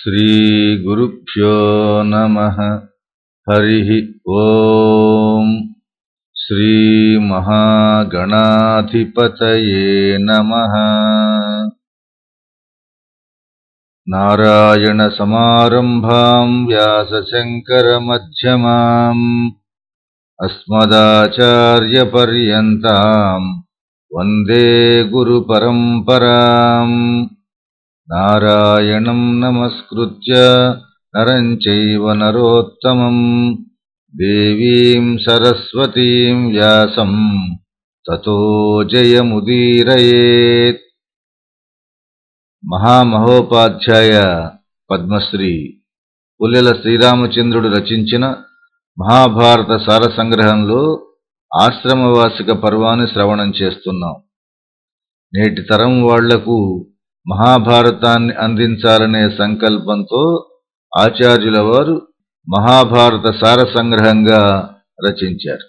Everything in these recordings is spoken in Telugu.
श्रीगुरुभ्यो नमः। हरिः ॐ श्रीमहागणाधिपतये नमः। नारायणसमारम्भाम् व्यासशङ्करमध्यमाम् अस्मदाचार्यपर्यन्ताम् वन्दे गुरुपरम्पराम् నారాయణం నమస్కృత్య నరం చైవ నరోత్తమం దేవీం సరస్వతీం వ్యాసం తతో జయముదీరయేత్ మహామహోపాధ్యాయ పద్మశ్రీ పుల్లెల శ్రీరామచంద్రుడు రచించిన మహాభారత సారసంగ్రహంలో ఆశ్రమవాసిక పర్వాన్ని శ్రవణం చేస్తున్నాం. నేటి తరం వాళ్ళకు మహాభారతాన్ని అందించాలనే సంకల్పంతో ఆచార్యుల వారు మహాభారత సార సంగ్రహంగా రచించారు.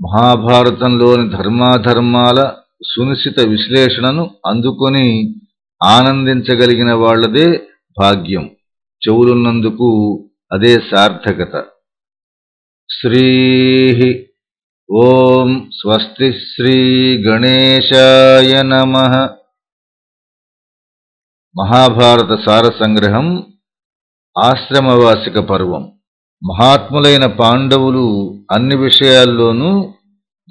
మహాభారతంలోని ధర్మాధర్మాల సునిశ్చిత విశ్లేషణను అందుకొని ఆనందించగలిగిన వాళ్ళదే భాగ్యం. చెవులున్నందుకు అదే సార్థకత. శ్రీ ఓం స్వస్తి శ్రీ గణేశాయ నమ. మహాభారత సార సంగ్రహం ఆశ్రమవాసిక పర్వం. మహాత్ములైన పాండవులు అన్ని విషయాల్లోనూ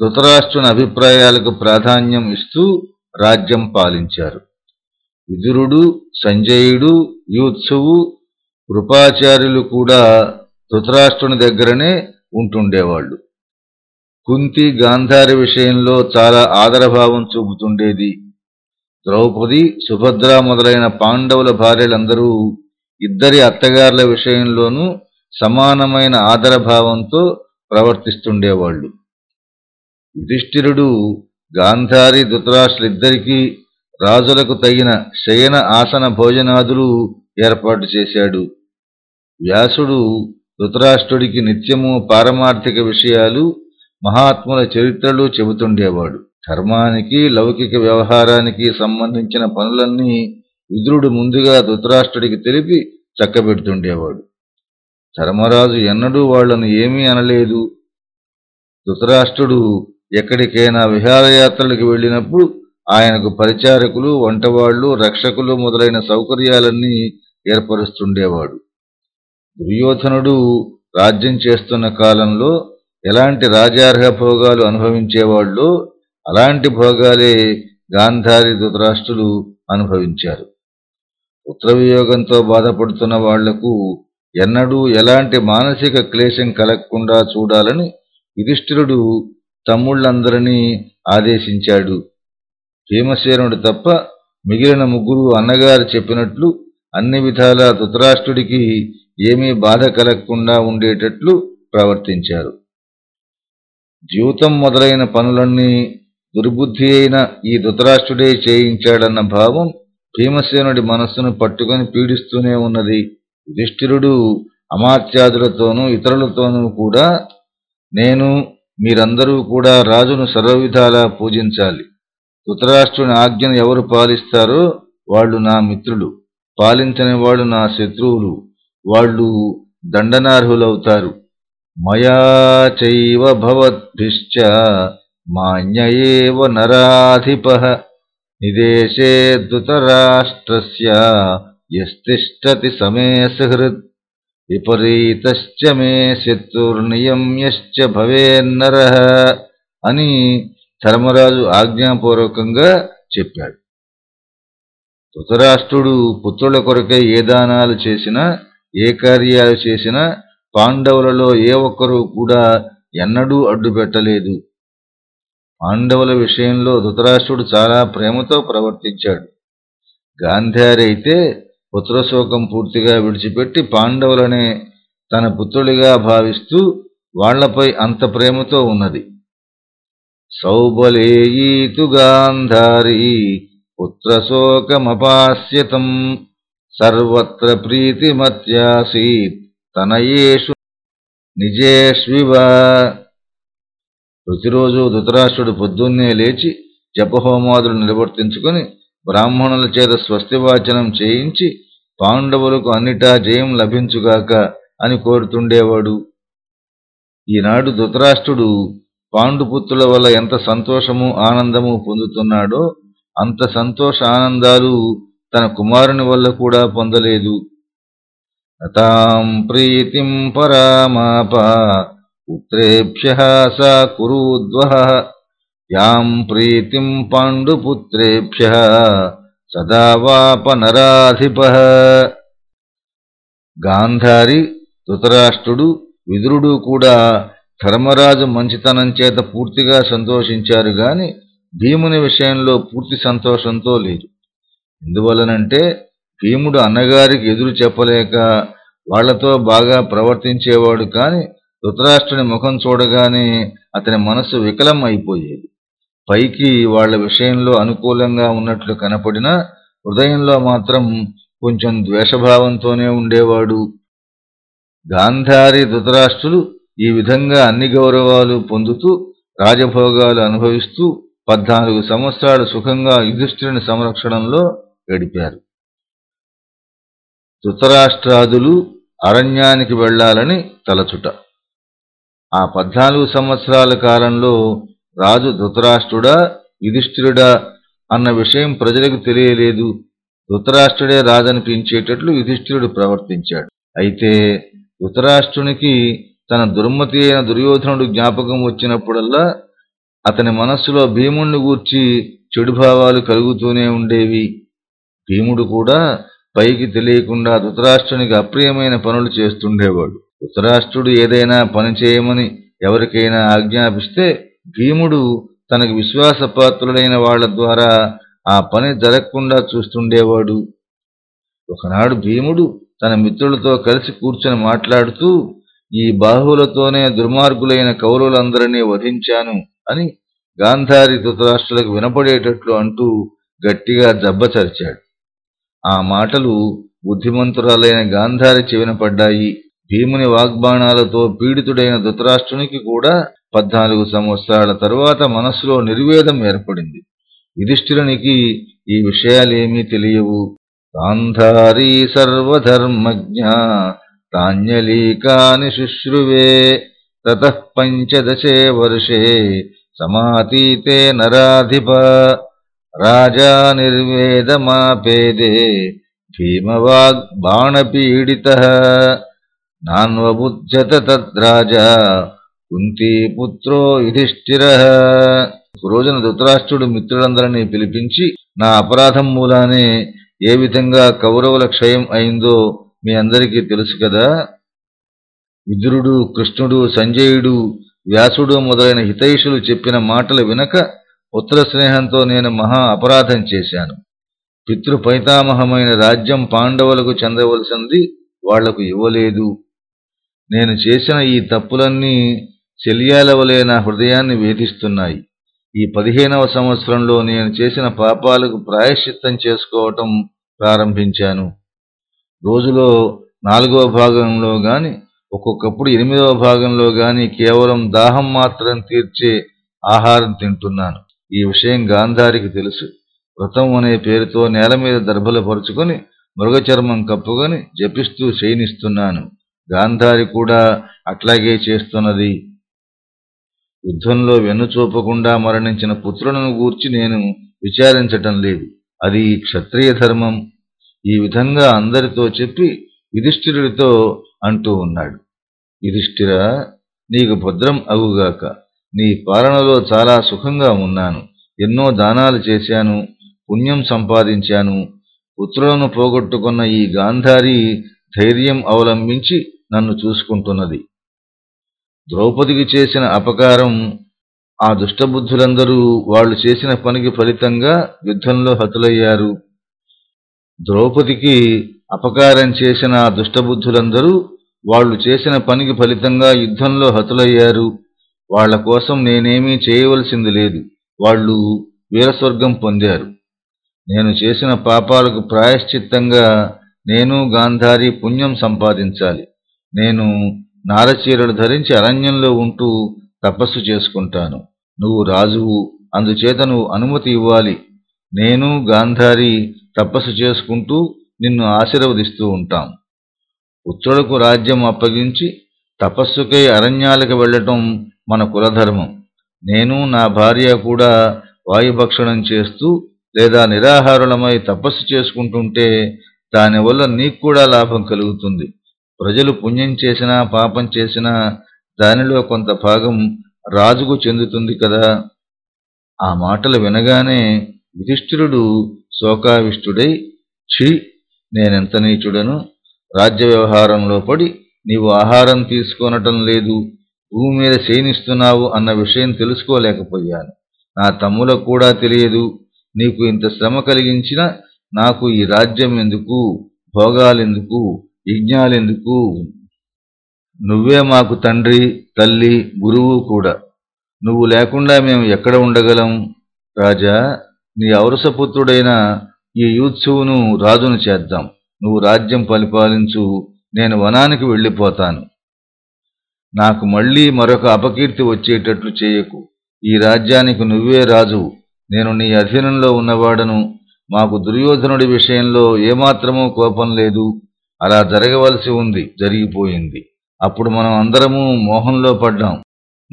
ధృతరాష్ట్రుని అభిప్రాయాలకు ప్రాధాన్యం ఇస్తూ రాజ్యం పాలించారు. విదురుడు సంజయుడు యూత్సువు కృపాచార్యులు కూడా ధృతరాష్ట్రుని దగ్గరనే ఉంటుండేవాళ్ళు కుంతి గాంధారి విషయంలో చాలా ఆదరభావం చూపుతుండేది. ద్రౌపది సుభద్ర మొదలైన పాండవుల భార్యలందరూ ఇద్దరి అత్తగారుల విషయంలోనూ సమానమైన ఆదరభావంతో ప్రవర్తిస్తుండేవాళ్ళు యుధిష్ఠిరుడు గాంధారి ధృతరాష్ట్రులిద్దరికీ రాజులకు తగిన శయన ఆసన భోజనాదులు ఏర్పాటు చేశాడు. వ్యాసుడు ధృతరాష్ట్రుడికి నిత్యము పారమార్థిక విషయాలు మహాత్ముల చరిత్రలు చెబుతుండేవాడు. ధర్మానికి లౌకిక వ్యవహారానికి సంబంధించిన పనులన్నీ విదురుడు ముందుగా ధృతరాష్ట్రుడికి తెలిపి చక్కబెడుతుండేవాడు. ధర్మరాజు ఎన్నడూ వాళ్ళను ఏమీ అనలేదు. ధృతరాష్ట్రుడు ఎక్కడికైనా విహారయాత్రలకు వెళ్ళినప్పుడు ఆయనకు పరిచారకులు వంటవాళ్ళు రక్షకులు మొదలైన సౌకర్యాలన్నీ ఏర్పరుస్తుండేవాడు. దుర్యోధనుడు రాజ్యం చేస్తున్న కాలంలో ఎలాంటి రాజార్హ భోగాలు అనుభవించేవాళ్ళు అలాంటి భోగాలే గాంధారి ధృతరాష్ట్రులు అనుభవించారు. పుత్రవియోగంతో బాధపడుతున్న వాళ్ళకు ఎన్నడూ ఎలాంటి మానసిక క్లేశం కలగకుండా చూడాలని యుధిష్ఠిరుడు తమ్ముళ్ళందరినీ ఆదేశించాడు. భీమసేనుడు తప్ప మిగిలిన ముగ్గురు అన్నగారు చెప్పినట్లు అన్ని విధాలా ధృతరాష్ట్రుడికి ఏమీ బాధ కలగకుండా ఉండేటట్లు ప్రవర్తించారు. జీవితం మొదలైన పనులన్నీ దుర్బుద్ధి అయిన ఈ ధృతరాష్ట్రుడే చేయించాడన్న భావం భీమసేనుడి మనస్సును పట్టుకొని పీడిస్తూనే ఉన్నది. యుధిష్ఠిరుడు అమాత్యాదులతోనూ ఇతరులతోనూ కూడా నేను మీరందరూ కూడా రాజును సర్వవిధాలా పూజించాలి. ధృతరాష్ట్రుని ఆజ్ఞను ఎవరు పాలిస్తారో వాళ్ళు నా మిత్రులు. పాలించని వాళ్ళు నా శత్రువులు. వాళ్ళు దండనార్హులవుతారు. మయా చైవ భవద్భిశ్చ మాన్యయేవ నరాధిప నిదేశే ధృతరాష్ట్రస్య యస్తిష్టతి సమే సహృద్ విపరీతశ్చ మే శత్రుర్నియమ్యశ్చ భవేన్నర అని ధర్మరాజు ఆజ్ఞాపూర్వకంగా చెప్పాడు. ధృతరాష్ట్రుడు పుత్రుల కొరకై ఏ దానాలు చేసినా ఏ కార్యాలు చేసినా పాండవులలో ఏ ఒక్కరూ కూడా ఎన్నడూ అడ్డుపెట్టలేదు. పాండవుల విషయంలో ధృతరాష్ట్రుడు చాలా ప్రేమతో ప్రవర్తించాడు. గాంధారి అయితే పుత్రశోకం పూర్తిగా విడిచిపెట్టి పాండవులనే తన పుత్రుడిగా భావిస్తూ వాళ్ళపై అంత ప్రేమతో ఉన్నది. సౌబలేయీతు గాంధారీ పుత్రశోకమపాస్యతం సర్వత్ర ప్రీతిమత్యాసీ తనయేషు నిజేష్వివ ప్రతిరోజు ధృతరాష్ట్రుడు పొద్దున్నే లేచి జపహోమాదులు నిర్వర్తించుకుని బ్రాహ్మణుల చేత స్వస్తివాచనం చేయించి పాండవులకు అన్నిటా జయం లభించుగాక అని కోరుతుండేవాడు. ఈనాడు ధృతరాష్ట్రుడు పాండుపుత్రుల వల్ల ఎంత సంతోషము ఆనందము పొందుతున్నాడో అంత సంతోష ఆనందాలు తన కుమారుని వల్ల కూడా పొందలేదు. తాం ప్రీతిం పరామాప పుత్రేభ్య సా కురూద్వ యాం ప్రీతిం పాండుపుత్రేభ్య సదా వాపనరాధిప గాంధారి ధృతరాష్ట్రుడు విదురుడు కూడా ధర్మరాజు మంచితనం చేత పూర్తిగా సంతోషించారు గాని భీముని విషయంలో పూర్తి సంతోషంతో లేరు ఎందువలనంటే భీముడు అన్నగారికి ఎదురు చెప్పలేక వాళ్ళతో బాగా ప్రవర్తించేవాడు కాని ధృతరాష్ట్రుని ముఖం చూడగానే అతని మనస్సు వికలం అయిపోయేది. పైకి వాళ్ళ విషయంలో అనుకూలంగా ఉన్నట్లు కనపడినా హృదయంలో మాత్రం కొంచెం ద్వేషభావంతోనే ఉండేవాడు. గాంధారి ధృతరాష్ట్రులు ఈ విధంగా అన్ని గౌరవాలు పొందుతూ రాజభోగాలు అనుభవిస్తూ పద్నాలుగు సంవత్సరాలు సుఖంగా యుధిష్ఠిరుని సంరక్షణలో గడిపారు. ధృతరాష్ట్రాదులు అరణ్యానికి వెళ్ళాలని తలచుట. ఆ పద్నాలుగు సంవత్సరాల కాలంలో రాజు ధృతరాష్ట్రుడా యుధిష్ఠిరుడా అన్న విషయం ప్రజలకు తెలియలేదు. ధృతరాష్ట్రుడే రాజనిపించేటట్లు యుధిష్ఠిరుడు ప్రవర్తించాడు. అయితే ధృతరాష్ట్రునికి తన దుర్మతి అయిన దుర్యోధనుడు జ్ఞాపకం వచ్చినప్పుడల్లా అతని మనస్సులో భీముణ్ణి గూర్చి చెడు భావాలు కలుగుతూనే ఉండేవి. భీముడు కూడా పైకి తెలియకుండా ధృతరాష్ట్రునికి అప్రియమైన పనులు చేస్తుండేవాడు. ధృతరాష్ట్రుడు ఏదైనా పని చేయమని ఎవరికైనా ఆజ్ఞాపిస్తే భీముడు తనకు విశ్వాసపాత్రులైన వాళ్ళ ద్వారా ఆ పని జరగకుండా చూస్తుండేవాడు. ఒకనాడు భీముడు తన మిత్రులతో కలిసి కూర్చొని మాట్లాడుతూ ఈ బాహువులతోనే దుర్మార్గులైన కౌరవులందరినీ వధించాను అని గాంధారి ధృతరాష్ట్రులకు వినపడేటట్లు అంటూ గట్టిగా జబ్బచరిచాడు ఆ మాటలు బుద్ధిమంతురాలైన గాంధారి చెవిన పడ్డాయి. భీముని వాగ్బాణాలతో పీడితుడైన ధృతరాష్ట్రునికి కూడా పద్నాలుగు సంవత్సరాల తరువాత మనస్సులో నిర్వేదం ఏర్పడింది. యుధిష్ఠిరునికి ఈ విషయాలేమీ తెలియవు. గాంధారీ సర్వధర్మజ్ఞ తాన్యలీకాని శుశ్రువే తత పంచదశే వర్షే సమాతీతే నరాధిప రాజా నిర్వేదమాపేదే భీమవాగ్బాణపీడిత నాన్వబుధ్యత తద్రాజా కుంతీపుత్రో యుధిష్ఠిర రోజున ధృతరాష్ట్రుడు మిత్రులందరినీ పిలిపించి నా అపరాధం మూలానే ఏ విధంగా కౌరవుల క్షయం అయిందో మీ అందరికీ తెలుసు కదా? విదురుడు కృష్ణుడు సంజయుడు వ్యాసుడు మొదలైన హితైషులు చెప్పిన మాటలు వినక పుత్ర స్నేహంతో నేను మహా అపరాధం చేశాను. పితృపైతామహమైన రాజ్యం పాండవులకు చెందవలసింది వాళ్ళకు ఇవ్వలేదు. నేను చేసిన ఈ తప్పులన్నీ శల్యాల నా హృదయాన్ని వేధిస్తున్నాయి. ఈ పదిహేనవ సంవత్సరంలో నేను చేసిన పాపాలకు ప్రాయశ్చిత్తం చేసుకోవటం ప్రారంభించాను. రోజులో నాలుగవ భాగంలో గాని ఒక్కొక్కప్పుడు ఎనిమిదవ భాగంలో గాని కేవలం దాహం మాత్రం తీర్చే ఆహారం తింటున్నాను. ఈ విషయం గాంధారికి తెలుసు. వ్రతం అనే పేరుతో నేల మీద దర్భలు పరుచుకొని మృగచర్మం కప్పుకొని జపిస్తూ శయనిస్తున్నాను. గాంధారి కూడా అట్లాగే చేస్తున్నది. యుద్ధంలో వెన్నుచూపకుండా మరణించిన పుత్రులను గూర్చి నేను విచారించటం లేదు. అది క్షత్రియ ధర్మం. ఈ విధంగా అందరితో చెప్పి యుధిష్ఠిరుడితో అంటూ ఉన్నాడు. యుధిష్ఠిర నీకు భద్రం అగుగాక. నీ పాలనలో చాలా సుఖంగా ఉన్నాను. ఎన్నో దానాలు చేశాను. పుణ్యం సంపాదించాను. పుత్రులను పోగొట్టుకున్న ఈ గాంధారి ధైర్యం అవలంబించి నన్ను చూసుకుంటున్నది. ద్రౌపదికి చేసిన అపకారం ఆ దుష్టబుద్ధులందరూ వాళ్ళు చేసిన పనికి ఫలితంగా యుద్ధంలో హతులయ్యారు. ద్రౌపదికి అపకారం చేసిన ఆ దుష్టబుద్ధులందరూ వాళ్ళు చేసిన పనికి ఫలితంగా యుద్ధంలో హతులయ్యారు. వాళ్ళ కోసం నేనేమీ చేయవలసింది లేదు. వాళ్ళు వీరస్వర్గం పొందారు. నేను చేసిన పాపాలకు ప్రాయశ్చిత్తంగా నేను గాంధారి పుణ్యం సంపాదించాలి. నేను నారచీరలు ధరించి అరణ్యంలో ఉంటూ తపస్సు చేసుకుంటాను. నువ్వు రాజువు అందుచేత నువ్వు అనుమతి ఇవ్వాలి. నేను గాంధారి తపస్సు చేసుకుంటూ నిన్ను ఆశీర్వదిస్తూ ఉంటాం. పుత్రులకు రాజ్యం అప్పగించి తపస్సుకై అరణ్యాలకు వెళ్ళటం మన కులధర్మం. నేను నా భార్య కూడా వాయుభక్షణం చేస్తూ లేదా నిరాహారులమై తపస్సు చేసుకుంటుంటే దానివల్ల నీకు కూడా లాభం కలుగుతుంది. ప్రజలు పుణ్యం చేసినా పాపం చేసినా దానిలో కొంత భాగం రాజుకు చెందుతుంది కదా? ఆ మాటలు వినగానే యుధిష్ఠిరుడు శోకావిష్ఠుడై ఛీ నేనెంత నీచుడను? రాజ్య వ్యవహారంలో పడి నీవు ఆహారం తీసుకొనటం లేదు భూమి మీద శయనిస్తున్నావు అన్న విషయం తెలుసుకోలేకపోయాను. నా తమ్ములకు కూడా తెలియదు. నీకు ఇంత శ్రమ కలిగించిన నాకు ఈ రాజ్యం ఎందుకు? భోగాలెందుకు? యజ్ఞాలెందుకు? నువ్వే మాకు తండ్రి తల్లి గురువు కూడా. నువ్వు లేకుండా మేము ఎక్కడ ఉండగలం? రాజా నీ ఔరసపుత్రుడైన ఈ యూత్సువును రాజును చేద్దాం. నువ్వు రాజ్యం పరిపాలించు నేను వనానికి వెళ్ళిపోతాను. నాకు మళ్ళీ మరొక అపకీర్తి వచ్చేటట్లు చేయకు. ఈ రాజ్యానికి నువ్వే రాజు. నేను నీ అధీనంలో ఉన్నవాడను. మాకు దుర్యోధనుడి విషయంలో ఏమాత్రమూ కోపం లేదు. అలా జరగవలసి ఉంది జరిగిపోయింది. అప్పుడు మనం అందరము మోహంలో పడ్డాం.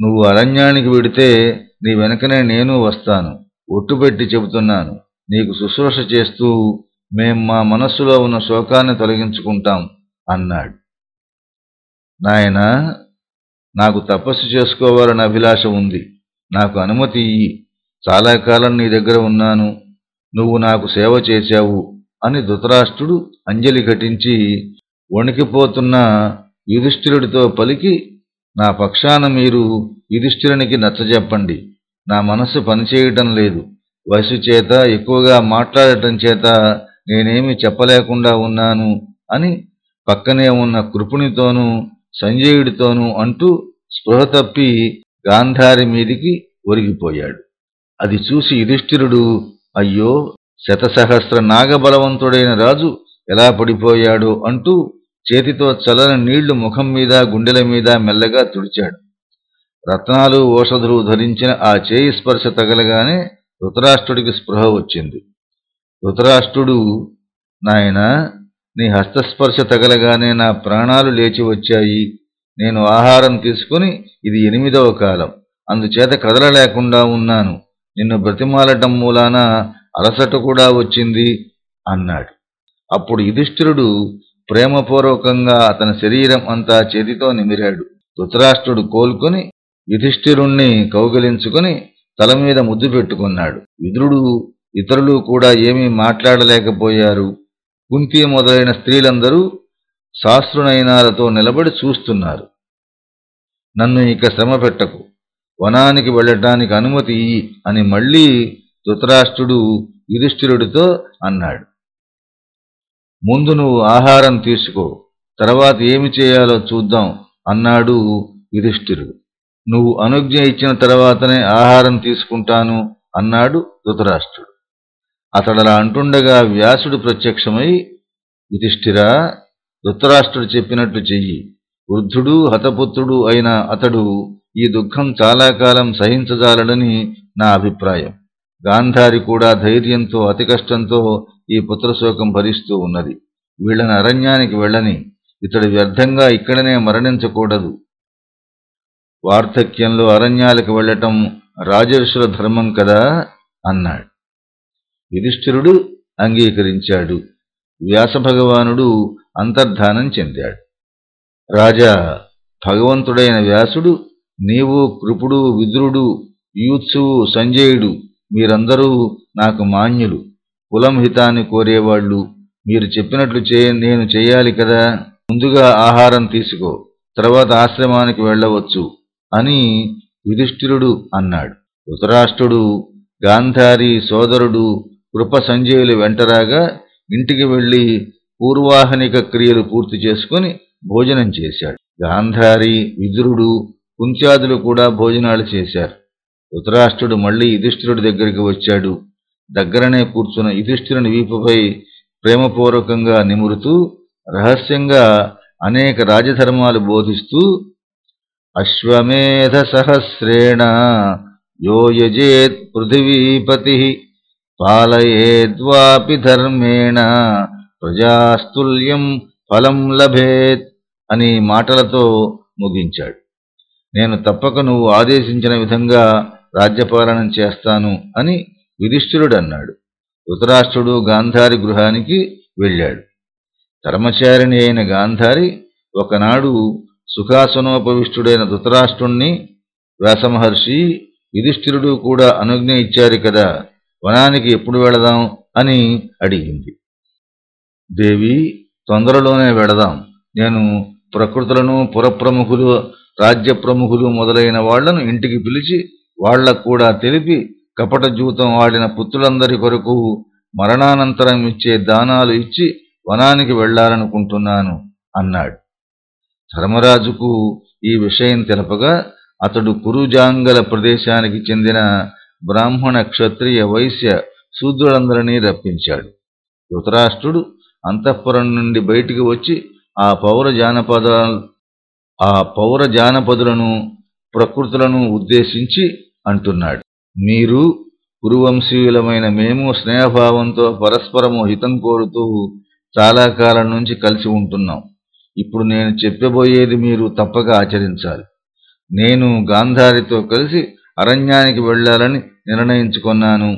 నువ్వు అరణ్యానికి వెడితే నీ వెనకనే నేను వస్తాను. ఒట్టుపెట్టి చెబుతున్నాను. నీకు శుశ్రూష చేస్తూ మేం మా మనస్సులో ఉన్న శోకాన్ని తొలగించుకుంటాం అన్నాడు. నాయనా నాకు తపస్సు చేసుకోవాలని అభిలాష ఉంది. నాకు అనుమతి ఇయ్యి. చాలా కాలం నీ దగ్గర ఉన్నాను. నువ్వు నాకు సేవ చేశావు. అని ధృతరాష్ట్రుడు అంజలి ఘటించి వణికిపోతున్న యుధిష్ఠిరుడితో పలికి నా పక్షాన మీరు యుధిష్ఠిరునికి నచ్చజెప్పండి. నా మనస్సు పనిచేయటం లేదు. వయసు చేత ఎక్కువగా మాట్లాడటం చేత నేనేమి చెప్పలేకుండా ఉన్నాను అని పక్కనే ఉన్న కృపునితోనూ సంజయుడితోనూ అంటూ స్పృహ తప్పి గాంధారి మీదికి ఒరిగిపోయాడు. అది చూసి యుధిష్ఠిరుడు అయ్యో శతసహస్ర నాగబలవంతుడైన రాజు ఎలా పడిపోయాడో అంటూ చేతితో చల్లని నీళ్ళు ముఖం మీద గుండెల మీద మెల్లగా తుడిచాడు. రత్నాలు ఓషధులు ధరించిన ఆ చేయి స్పర్శ తగలగానే ధృతరాష్ట్రుడికి స్పృహ వచ్చింది. ధృతరాష్ట్రుడు నాయన నీ హస్తస్పర్శ తగలగానే నా ప్రాణాలు లేచి వచ్చాయి. నేను ఆహారం తీసుకుని ఇది ఎనిమిదవ కాలం. అందుచేత కదలలేకుండా ఉన్నాను. నిన్ను బ్రతిమాలటం మూలాన అలసట కూడా వచ్చింది అన్నాడు. అప్పుడు యుధిష్ఠిరుడు ప్రేమపూర్వకంగా అతని శరీరం అంతా చేతితో నిమిరాడు. ధృతరాష్ట్రుడు కోలుకొని యుధిష్ఠిరుణ్ణి కౌగిలించుకుని తల మీద ముద్దు పెట్టుకున్నాడు. విదురుడు ఇతరులు కూడా ఏమీ మాట్లాడలేకపోయారు. కుంతి మొదలైన స్త్రీలందరూ శాస్త్రునయనాలతో నిలబడి చూస్తున్నారు. నన్ను ఇక శ్రమ పెట్టకు వనానికి వెళ్ళటానికి అనుమతి అని మళ్ళీ ధృతరాష్ట్రుడు యుధిష్ఠిరుడితో అన్నాడు ముందు నువ్వు ఆహారం తీసుకో తర్వాత ఏమి చేయాలో చూద్దాం అన్నాడు యుధిష్ఠిరుడు. నువ్వు అనుజ్ఞ ఇచ్చిన తర్వాతనే ఆహారం తీసుకుంటాను అన్నాడు ధృతరాష్ట్రుడు. అతడలా అంటుండగా వ్యాసుడు ప్రత్యక్షమై యుధిష్ఠిరా ధృతరాష్ట్రుడు చెప్పినట్టు చెయ్యి. వృద్ధుడు హతపుత్రుడు అయిన అతడు ఈ దుఃఖం చాలా కాలం సహించజాలడని నా అభిప్రాయం. గాంధారి కూడా ధైర్యంతో అతి కష్టంతో ఈ పుత్రశోకం భరిస్తూ ఉన్నది. వీళ్ళని అరణ్యానికి వెళ్ళని ఇతడు వ్యర్థంగా ఇక్కడనే మరణించకూడదు. వార్ధక్యంలో అరణ్యాలకు వెళ్ళటం రాజర్షుల ధర్మం కదా? అన్నాడు. యుధిష్ఠిరుడు అంగీకరించాడు. వ్యాసభగవానుడు అంతర్ధానం చెందాడు. రాజా భగవంతుడైన వ్యాసుడు నీవు కృపుడు విద్రుడు యూత్సువు సంజయుడు మీరందరూ నాకు మాన్యులు. కులం హితాన్ని కోరేవాళ్ళు. మీరు చెప్పినట్లు చేయ నేను చేయాలి కదా. ముందుగా ఆహారం తీసుకో. తర్వాత ఆశ్రమానికి వెళ్ళవచ్చు అని యుధిష్ఠిరుడు అన్నాడు. ధృతరాష్ట్రుడు గాంధారి సోదరుడు కృప సంజయులు వెంటరాగా ఇంటికి వెళ్ళి పూర్వాహనిక క్రియలు పూర్తి చేసుకుని భోజనం చేశాడు. గాంధారి విదురుడు కుంత్యాదులు కూడా భోజనాలు చేశారు. ధృతరాష్ట్రుడు మళ్ళీ యుధిష్ఠిరుడి దగ్గరికి వచ్చాడు. దగ్గరనే కూర్చున్న యుధిష్ఠిరుని వీపుపై ప్రేమపూర్వకంగా నిమురుతూ రహస్యంగా అనేక రాజధర్మాలు బోధిస్తూ అశ్వమేధ సహస్రేణ యో యజేత్ పృథివీపతి పాలయేద్వాపి ధర్మేణ ప్రజాస్తుల్యం ఫలం లభేత్ అని మాటలతో ముగించాడు. నేను తప్పక నువ్వు ఆదేశించిన విధంగా రాజ్యపాలనం చేస్తాను అని యుధిష్ఠిరుడు అన్నాడు ధృతరాష్ట్రుడు గాంధారి గృహానికి వెళ్ళాడు. ధర్మచారిణి అయిన గాంధారి ఒకనాడు సుఖాసనోపవిష్టుడైన ధృతరాష్ట్రుణ్ణి వ్యాసమహర్షి యుధిష్ఠిరుడు కూడా అనుజ్ఞ ఇచ్చారు కదా వనానికి ఎప్పుడు వెళదాం అని అడిగింది. దేవి తొందరలోనే వెళదాం. నేను ప్రకృతులను పురప్రముఖులు రాజ్య ప్రముఖులు మొదలైన వాళ్ళను ఇంటికి పిలిచి వాళ్ళకు కూడా తెలిపి కపట జూతం ఆడిన పుత్రులందరి కొరకు మరణానంతరం ఇచ్చే దానాలు ఇచ్చి వనానికి వెళ్ళాలనుకుంటున్నాను అన్నాడు. ధర్మరాజుకు ఈ విషయం తెలపగా అతడు కురుజాంగల ప్రదేశానికి చెందిన బ్రాహ్మణ క్షత్రియ వైశ్య శూద్రులందరినీ రప్పించాడు. ధృతరాష్ట్రుడు అంతఃపురం నుండి బయటికి వచ్చి ఆ పౌర జానపద ఆ పౌర జానపదులను ప్రకృతులను ఉద్దేశించి అంటున్నాడు. మీరు కురువంశీయులమైన మేము స్నేహభావంతో పరస్పరము హితం కోరుతూ చాలా కాలం నుంచి కలిసి ఉంటున్నాం. ఇప్పుడు నేను చెప్పబోయేది మీరు తప్పక ఆచరించాలి. నేను గాంధారితో కలిసి అరణ్యానికి వెళ్ళాలని నిర్ణయించుకున్నాను.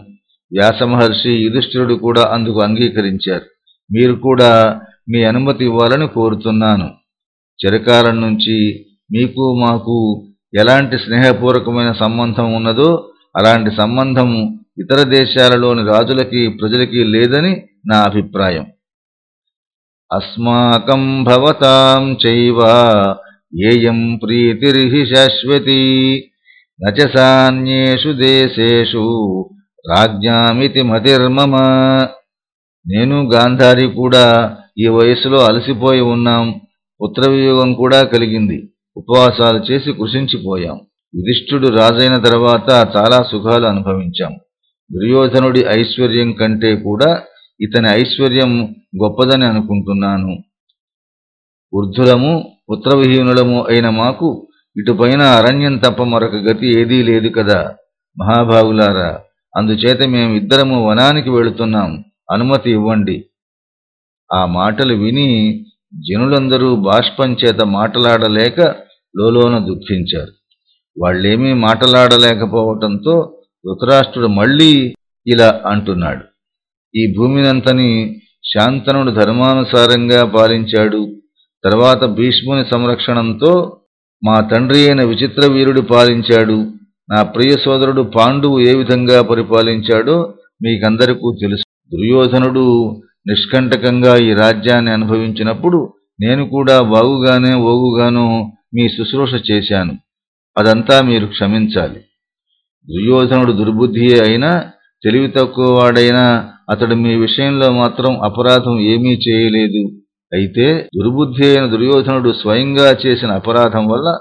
వ్యాసమహర్షి యుధిష్ఠిరుడు కూడా అందుకు అంగీకరించారు. మీరు కూడా మీ అనుమతి ఇవ్వాలని కోరుతున్నాను. చిరకాలం నుంచి మీకు మాకు ఎలాంటి స్నేహపూర్వకమైన సంబంధం ఉన్నదో అలాంటి సంబంధం ఇతర దేశాలలోని రాజులకి ప్రజలకి లేదని నా అభిప్రాయం. అస్మాకం భవతాం చైవ ఏయం ప్రీతిర్హి శాశ్వతి నచసాన్యేషు దేశేషు రాజ్ఞామితి మతిర్మమ. నేను గాంధారి కూడా ఈ వయసులో అలసిపోయి ఉన్నాం పుత్రవియోగం కూడా కలిగింది. ఉపవాసాలు చేసి కృషించిపోయాం యుధిష్ఠుడు రాజైన తర్వాత చాలా సుఖాలు అనుభవించాం. దుర్యోధనుడి ఐశ్వర్యం కంటే కూడా ఇతని ఐశ్వర్యం గొప్పదని అనుకుంటున్నాను. వృద్ధులము పుత్రవిహీనులము అయిన మాకు ఇటుపైన అరణ్యం తప్ప మరొక గతి ఏదీ లేదు కదా? మహాభావులారా అందుచేత మేము ఇద్దరము వనానికి వెళుతున్నాం. అనుమతి ఇవ్వండి. ఆ మాటలు విని జనులందరూ బాష్పం చేత మాటలాడలేక లోలోన దుఃఖించారు. వాళ్ళేమీ మాటలాడలేకపోవటంతో ధృతరాష్ట్రుడు మళ్ళీ ఇలా అంటున్నాడు. ఈ భూమినంతని శాంతనుడు ధర్మానుసారంగా పాలించాడు. తర్వాత భీష్ముని సంరక్షణంతో మా తండ్రి అయిన విచిత్ర వీరుడు పాలించాడు. నా ప్రియ సోదరుడు పాండువు ఏ విధంగా పరిపాలించాడో మీకందరికీ తెలుసు. దుర్యోధనుడు నిష్కంటకంగా ఈ రాజ్యాన్ని అనుభవించినప్పుడు నేను కూడా బాగుగానే ఓగుగానో మీ శుశ్రూష చేశాను. అదంతా మీరు క్షమించాలి. దుర్యోధనుడు దుర్బుద్ధియే అయినా తెలివి తక్కువ వాడైనా అతడు మీ విషయంలో మాత్రం అపరాధం ఏమీ చేయలేదు. అయితే దుర్బుద్ధి అయిన దుర్యోధనుడు స్వయంగా చేసిన అపరాధం వల్ల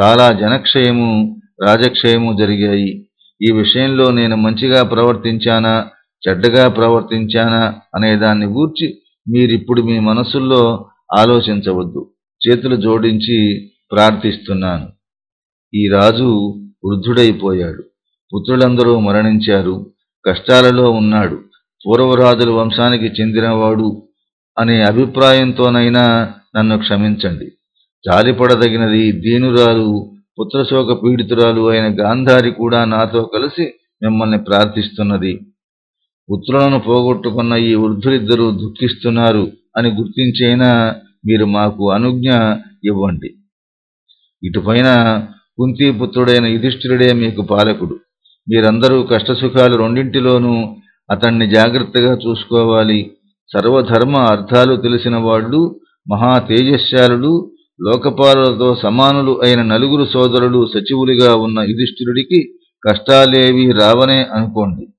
చాలా జనక్షయము రాజక్షయము జరిగాయి. ఈ విషయంలో నేను మంచిగా ప్రవర్తించానా చెడ్డగా ప్రవర్తించానా అనేదాన్ని గూర్చి మీరిప్పుడు మీ మనసుల్లో ఆలోచించవద్దు. చేతులు జోడించి ప్రార్థిస్తున్నాను. ఈ రాజు వృద్ధుడైపోయాడు. పుత్రులందరూ మరణించారు. కష్టాలలో ఉన్నాడు. పూర్వరాజుల వంశానికి చెందినవాడు అనే అభిప్రాయంతోనైనా నన్ను క్షమించండి. జాలిపడదగినది దీనురాలు పుత్రశోక పీడితురాలు అయిన గాంధారి కూడా నాతో కలిసి మిమ్మల్ని ప్రార్థిస్తున్నది. పుత్రులను పోగొట్టుకున్న ఈ వృద్ధులిద్దరూ దుఃఖిస్తున్నారు అని గుర్తించైనా మీరు మాకు అనుజ్ఞ ఇవ్వండి. ఇటుపైన కుంతీపుత్రుడైన యుధిష్ఠిరుడే మీకు పాలకుడు. మీరందరూ కష్టసుఖాలు రెండింటిలోనూ అతన్ని జాగ్రత్తగా చూసుకోవాలి. సర్వధర్మ అర్థాలు తెలిసిన వాళ్ళు మహా తేజశాలుడు లోకపాలతో సమానులు అయిన నలుగురు సోదరులు సచివులుగా ఉన్న యుధిష్ఠిరుడికి కష్టాలేవీ రావనే అనుకోండి.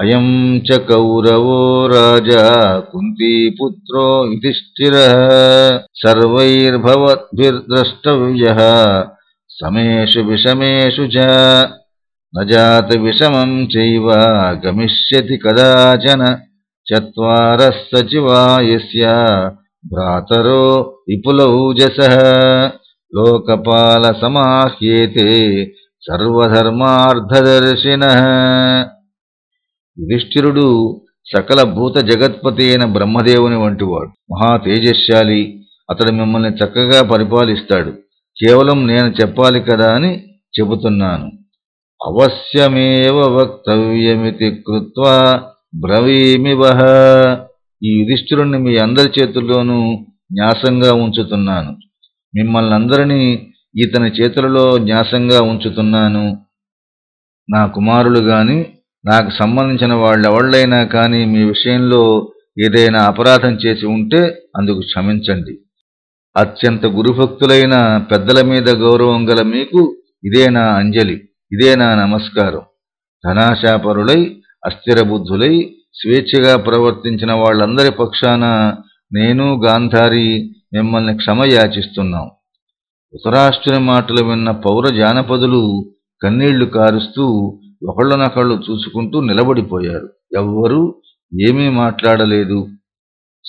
अयम् च कौरवो राजा कुन्तीपुत्रो युधिष्ठिरः। सर्वैर्भवद्भिर्द्रष्टव्यः। समेषु विषमेषु च न जातविषमम् चैव। गमिष्यति कदाचन चत्वारः सचिवा यस्य भ्रातरो विपुलौजसः लोकपालसमाह्येते सर्वधर्मार्धदर्शिनः। యుధిష్ఠిరుడు సకల భూత జగత్పతి అయిన బ్రహ్మదేవుని వంటివాడు. మహా తేజస్శాలి అతడు మిమ్మల్ని చక్కగా పరిపాలిస్తాడు. కేవలం నేను చెప్పాలి కదా అని చెబుతున్నాను. అవశ్యమేవ వక్తవ్యమితి కృత్వా బ్రవీమివహ. ఈ యుధిష్ఠిరుణ్ణి మీ అందరి చేతుల్లోనూ న్యాసంగా ఉంచుతున్నాను. మిమ్మల్ని అందరినీ ఇతని చేతులలో న్యాసంగా ఉంచుతున్నాను. నా కుమారులు గాని నాకు సంబంధించిన వాళ్ళెవళ్ళైనా కానీ మీ విషయంలో ఏదైనా అపరాధం చేసి ఉంటే అందుకు క్షమించండి. అత్యంత గురుభక్తులైన పెద్దల మీద గౌరవం గల మీకు ఇదే నా అంజలి ఇదే నా నమస్కారం. ధనాశాపరులై అస్థిరబుద్ధులై స్వేచ్ఛగా ప్రవర్తించిన వాళ్ళందరి పక్షాన నేను గాంధారి మిమ్మల్ని క్షమ యాచిస్తున్నాం ధృతరాష్ట్రుని మాటలు విన్న పౌర జానపదులు కన్నీళ్ళు కారుస్తూ ఒకళ్ళనొకళ్ళు చూసుకుంటూ నిలబడిపోయారు. ఎవ్వరూ ఏమీ మాట్లాడలేదు.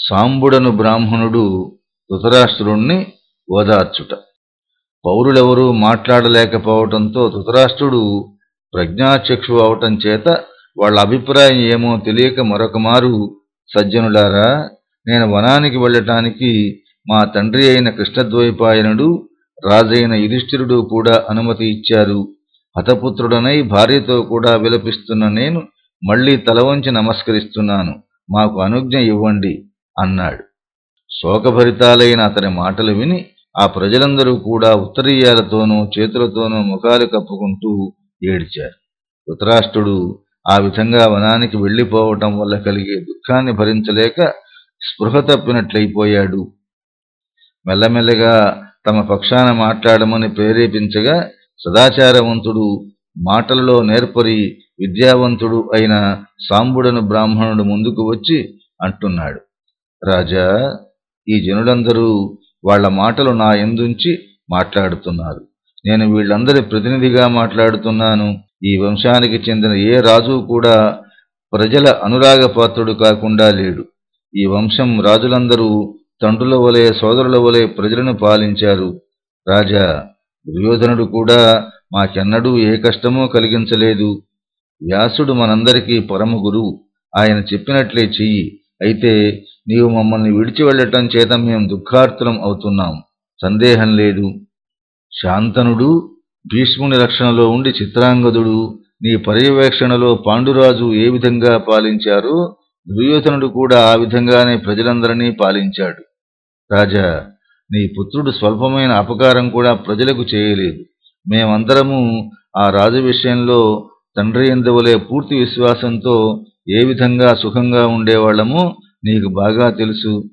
సాంబుడను బ్రాహ్మణుడు ధృతరాష్ట్రుణ్ణి ఓదార్చుట. పౌరులెవరూ మాట్లాడలేకపోవటంతో ధృతరాష్ట్రుడు ప్రజ్ఞాచక్షు అవటం చేత వాళ్ళ అభిప్రాయం ఏమో తెలియక మరొక మారు సజ్జనులారా నేను వనానికి వెళ్ళటానికి మా తండ్రి అయిన కృష్ణద్వైపాయనుడు రాజైన యుధిష్ఠిరుడు కూడా అనుమతి ఇచ్చారు. హతపుత్రుడనై భార్యతో కూడా విలపిస్తున్న నేను మళ్ళీ తలవంచి నమస్కరిస్తున్నాను. మాకు అనుజ్ఞ ఇవ్వండి అన్నాడు. శోకభరితాలైన అతని మాటలు విని ఆ ప్రజలందరూ కూడా ఉత్తరీయాలతోనూ చేతులతోనూ ముఖాలు కప్పుకుంటూ ఏడ్చారు. ధృతరాష్ట్రుడు ఆ విధంగా వనానికి వెళ్ళిపోవటం వల్ల కలిగే దుఃఖాన్ని భరించలేక స్పృహ తప్పినట్లయిపోయాడు. మెల్లమెల్లగా తమ పక్షాన మాట్లాడమని ప్రేరేపించగా సదాచారవంతుడు మాటలలో నేర్పరి విద్యావంతుడు అయిన సాంబుడను బ్రాహ్మణుడు ముందుకు వచ్చి అంటున్నాడు. రాజా ఈ జనులందరూ వాళ్ళ మాటలు నా ఎందుంచి మాట్లాడుతున్నారు? నేను వీళ్ళందరి ప్రతినిధిగా మాట్లాడుతున్నాను. ఈ వంశానికి చెందిన ఏ రాజు కూడా ప్రజల అనురాగపాత్రుడు కాకుండా లేడు. ఈ వంశం రాజులందరూ తండ్రుల వలె సోదరుల వలె ప్రజలను పాలించారు. రాజా దుర్యోధనుడు కూడా మాకెన్నడూ ఏ కష్టమూ కలిగించలేదు. వ్యాసుడు మనందరికీ పరమ గురువు. ఆయన చెప్పినట్లే చెయ్యి. అయితే నీవు మమ్మల్ని విడిచి వెళ్ళటం చేత మేము దుఃఖార్తులం అవుతున్నాం. సందేహం లేదు. శాంతనుడు భీష్ముని రక్షణలో ఉండి చిత్రాంగదుడు నీ పర్యవేక్షణలో పాండురాజు ఏ విధంగా పాలించారో దుర్యోధనుడు కూడా ఆ విధంగానే ప్రజలందరినీ పాలించాడు. రాజా నీ పుత్రుడు స్వల్పమైన అపకారం కూడా ప్రజలకు చేయలేదు. మేమందరము ఆ రాజు విషయంలో తండ్రి ఎందువలే పూర్తి విశ్వాసంతో ఏ విధంగా సుఖంగా ఉండేవాళ్ళమో నీకు బాగా తెలుసు.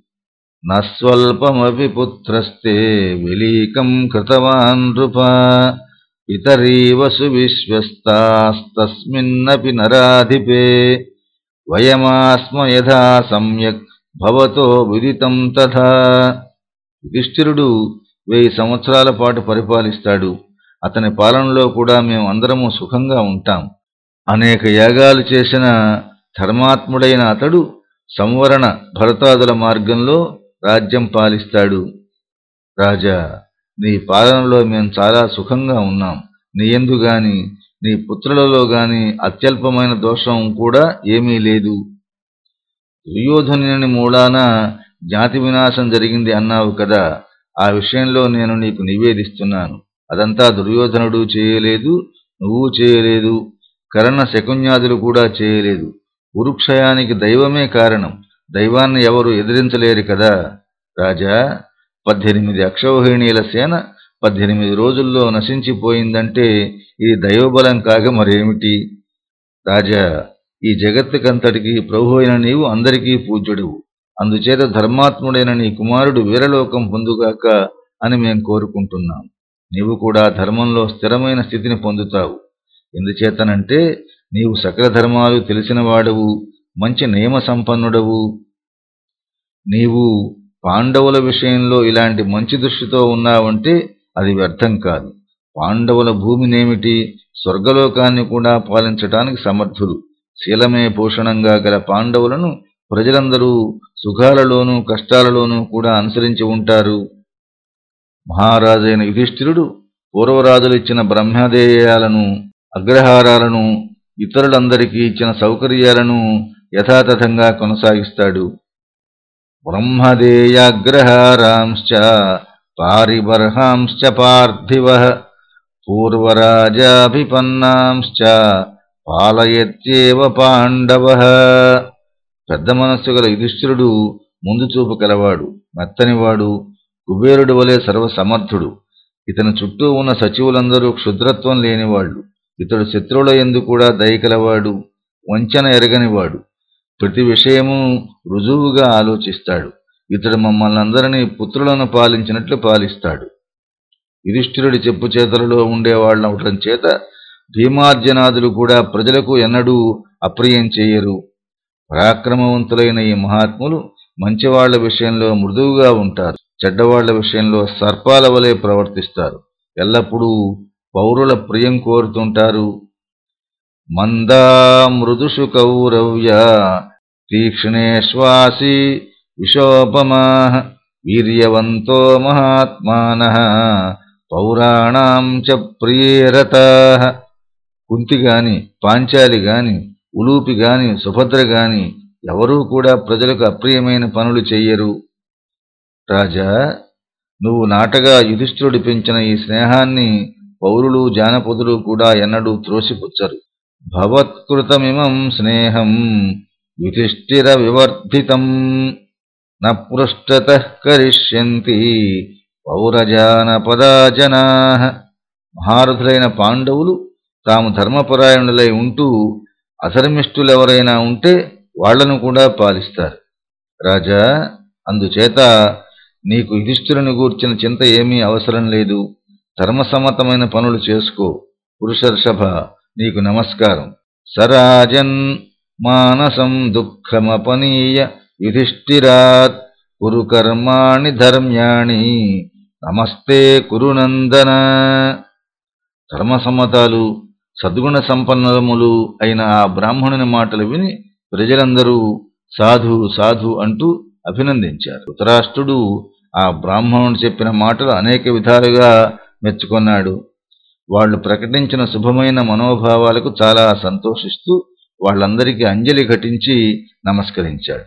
నస్వల్పమపి పుత్రస్తే విలీకం కృతవాన్ నృప ఇతరీవసు విశ్వస్తాస్తస్మిన్నపి నరాధిపే వయమాస్మ యథా సమ్యక్ భవతో విదితం తథా యుధిష్ఠిరుడు వెయ్యి సంవత్సరాల పాటు పరిపాలిస్తాడు. అతని పాలనలో కూడా మేము అందరము సుఖంగా ఉంటాం. అనేక యాగాలు చేసిన ధర్మాత్ముడైన అతడు సంవరణ భరతాదుల మార్గంలో రాజ్యం పాలిస్తాడు. రాజా నీ పాలనలో మేము చాలా సుఖంగా ఉన్నాం. నీ ఎందు గాని నీ పుత్రులలో గాని అత్యల్పమైన దోషం కూడా ఏమీ లేదు. దుర్యోధనుని మూలాన జాతి వినాశం జరిగింది అన్నావు కదా ఆ విషయంలో నేను నీకు నివేదిస్తున్నాను. అదంతా దుర్యోధనుడు చేయలేదు నువ్వు చేయలేదు కరణ శకున్యాదులు కూడా చేయలేదు. ఉరుక్షయానికి దైవమే కారణం. దైవాన్ని ఎవరు ఎదిరించలేరు కదా? రాజా పద్దెనిమిది అక్షౌహిణీల సేన పద్దెనిమిది రోజుల్లో నశించిపోయిందంటే ఇది దైవబలం కాక మరేమిటి? రాజా ఈ జగత్తుకంతటికీ ప్రభు అయిన నీవు అందరికీ పూజ్యుడువు. అందుచేత ధర్మాత్ముడైన నీ కుమారుడు వీరలోకం పొందుగాక అని మేం కోరుకుంటున్నాం. నీవు కూడా ధర్మంలో స్థిరమైన స్థితిని పొందుతావు. ఎందుచేతనంటే నీవు సకల ధర్మాలు తెలిసినవాడవు మంచి నియమ సంపన్నుడవు నీవు పాండవుల విషయంలో ఇలాంటి మంచి దృష్టితో ఉన్నావంటే అది వ్యర్థం కాదు. పాండవుల భూమినేమిటి స్వర్గలోకాన్ని కూడా పాలించటానికి సమర్థులు శీలమే పోషణంగా గల పాండవులను ప్రజలందరూ సుఖాలలోనూ కష్టాలలోనూ కూడా అనుసరించి ఉంటారు. మహారాజైన యుధిష్ఠిరుడు పూర్వరాజులిచ్చిన బ్రహ్మదేయాలను అగ్రహారాలను ఇతరులందరికీ ఇచ్చిన సౌకర్యాలను యథాతథంగా కొనసాగిస్తాడు. బ్రహ్మదేయాగ్రహారాంశ్చ పారిబర్హాంశ్చ పార్థివ పూర్వరాజాభిపన్నాంశ్చ పాలయత్యేవ పాండవ. పెద్ద మనస్సు గల యుధిష్ఠిరుడు ముందు చూపు కలవాడు మెత్తనివాడు కుబేరుడు వలె సర్వసమర్థుడు. ఇతని చుట్టూ ఉన్న సచివులందరూ క్షుద్రత్వం లేనివాళ్ళు ఇతడు శత్రువుల ఎందు కూడా దయకలవాడు వంచన ఎరగనివాడు. ప్రతి విషయము రుజువుగా ఆలోచిస్తాడు. ఇతడు మమ్మల్ని అందరినీ పుత్రులను పాలించినట్లు పాలిస్తాడు. యుధిష్ఠిరుడి చెప్పు చేతలలో ఉండేవాళ్ళవటం చేత భీమార్జనాదులు కూడా ప్రజలకు ఎన్నడూ అప్రియం చేయరు. పరాక్రమవంతులైన ఈ మహాత్ములు మంచివాళ్ళ విషయంలో మృదువుగా ఉంటారు. చెడ్డవాళ్ళ విషయంలో సర్పాల వలె ప్రవర్తిస్తారు. ఎల్లప్పుడూ పౌరుల ప్రియం కోరుతుంటారు. మందా మృదుషు కౌరవ్య తీక్ష్ణేశ్వాసి విశోపమా వీర్యవంతో మహాత్మాన పౌరాణాం చ ప్రియరత. కుంతి గాని పాంచాలి గాని ఉలూపి గాని సుభద్ర గాని ఎవరూ కూడా ప్రజలకు అప్రియమైన పనులు చెయ్యరు. రాజా నువ్వు నాటగా యుధిష్ఠుడి పెంచిన ఈ స్నేహాన్ని పౌరులు జానపదులు కూడా ఎన్నడూ త్రోసిపుచ్చరు. భవత్కృతమిమం స్నేహం యుధిష్ఠిర వివర్ధితం నపృష్టత కరిష్యంతి పౌరజానపదా జనా. మహారథులైన పాండవులు తాము ధర్మపరాయణులై ఉంటూ అధర్మిష్ఠులెవరైనా ఉంటే వాళ్ళను కూడా పాలిస్తారు. రాజా అందుచేత నీకు యుధిష్ఠులను గూర్చిన చింత ఏమీ అవసరం లేదు. ధర్మసమ్మతమైన పనులు చేసుకో. పురుషర్షభ నీకు నమస్కారం. సరాజన్ మానసం దుఃఖమపనీయ యుధిష్ఠిరాత్ కురు కర్మాణి ధర్మ్యాణి. నమస్తే కురునందన ధర్మసమ్మతాలు సద్గుణ సంపన్నములు అయిన ఆ బ్రాహ్మణుని మాటలు విని ప్రజలందరూ సాధు సాధు అంటూ అభినందించారు. ధృతరాష్ట్రుడు ఆ బ్రాహ్మణుడు చెప్పిన మాటలు అనేక విధాలుగా మెచ్చుకొన్నాడు. వాళ్ళు ప్రకటించిన శుభమైన మనోభావాలకు చాలా సంతోషిస్తూ వాళ్ళందరికీ అంజలి ఘటించి నమస్కరించాడు.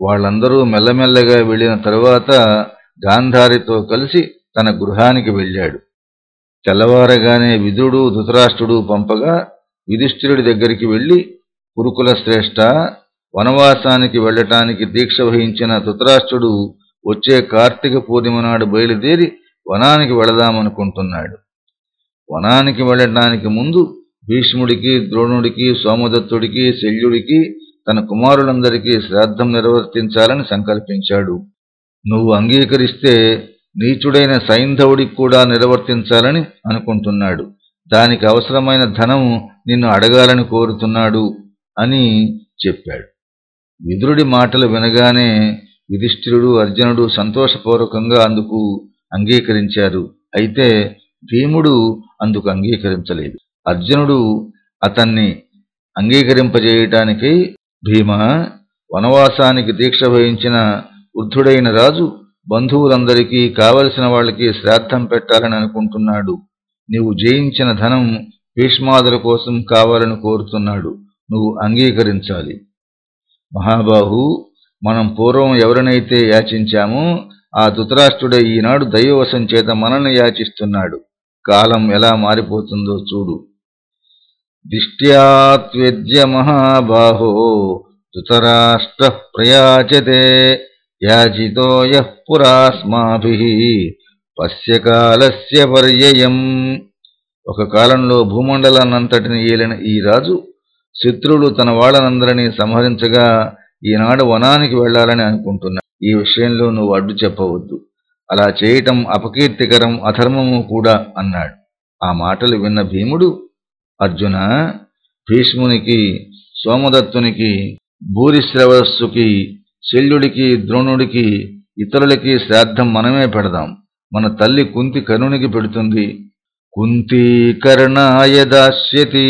వాళ్ళందరూ మెల్లమెల్లగా వెళ్ళిన తరువాత గాంధారితో కలిసి తన గృహానికి వెళ్ళాడు. తెల్లవారగానే విధుడు ధృతరాష్ట్రుడు పంపగా యుధిష్ఠిరుడి దగ్గరికి వెళ్ళి కురుకుల శ్రేష్ఠ వనవాసానికి వెళ్ళటానికి దీక్ష వహించిన ధృతరాష్ట్రుడు వచ్చే కార్తీక పూర్ణిమ నాడు బయలుదేరి వనానికి వెళదామనుకుంటున్నాడు. వనానికి వెళ్ళటానికి ముందు భీష్ముడికి ద్రోణుడికి సోమదత్తుడికి శల్యుడికి తన కుమారులందరికీ శ్రాద్ధం నిర్వర్తించాలని సంకల్పించాడు. నువ్వు అంగీకరిస్తే నీచుడైన సైంధవుడికి కూడా నిర్వర్తించాలని అనుకుంటున్నాడు. దానికి అవసరమైన ధనం నిన్ను అడగాలని కోరుతున్నాడు అని చెప్పాడు. విదురుడి మాటలు వినగానే యుధిష్ఠిరుడు అర్జునుడు సంతోషపూర్వకంగా అందుకు అంగీకరించారు. అయితే భీముడు అందుకు అంగీకరించలేదు. అర్జునుడు అతన్ని అంగీకరింపజేయటానికి భీమ వనవాసానికి దీక్ష వహించిన వృద్ధుడైన రాజు బంధువులందరికీ కావలసిన వాళ్ళకి శ్రాద్ధం పెట్టాలని అనుకుంటున్నాడు. నీవు జయించిన ధనం భీష్మాదుల కోసం కావాలని కోరుతున్నాడు. నువ్వు అంగీకరించాలి. మహాబాహు మనం పూర్వం ఎవరినైతే యాచించామో ఆ ధృతరాష్ట్రుడే ఈనాడు దైవవశం చేత మనల్ని యాచిస్తున్నాడు. కాలం ఎలా మారిపోతుందో చూడు. దిష్ట్యాత్వేద్య మహాబాహో ధృతరాష్ట్ర ప్రయాచతే. యాచితో యః పురాస్మాభి. పశ్యకాలస్య పర్యయం. ఒక కాలంలో భూమండలాన్నంతటిని ఏలిన ఈ రాజు శత్రువులు తన వాళ్ళనందరినీ సంహరించగా ఈనాడు వనానికి వెళ్ళాలని అనుకుంటున్నా. ఈ విషయంలో నువ్వు అడ్డు చెప్పవద్దు. అలా చేయటం అపకీర్తికరం అధర్మము కూడా అన్నాడు. ఆ మాటలు విన్న భీముడు అర్జున భీష్మునికి సోమదత్తునికి భూరిశ్రవస్సుకి శల్యుడికి ద్రోణుడికి ఇతరులకి శ్రాద్ధం మనమే పెడదాం. మన తల్లి కుంతి కరుణికి పెడుతుంది. కుంతీకరణాయ దాస్యతి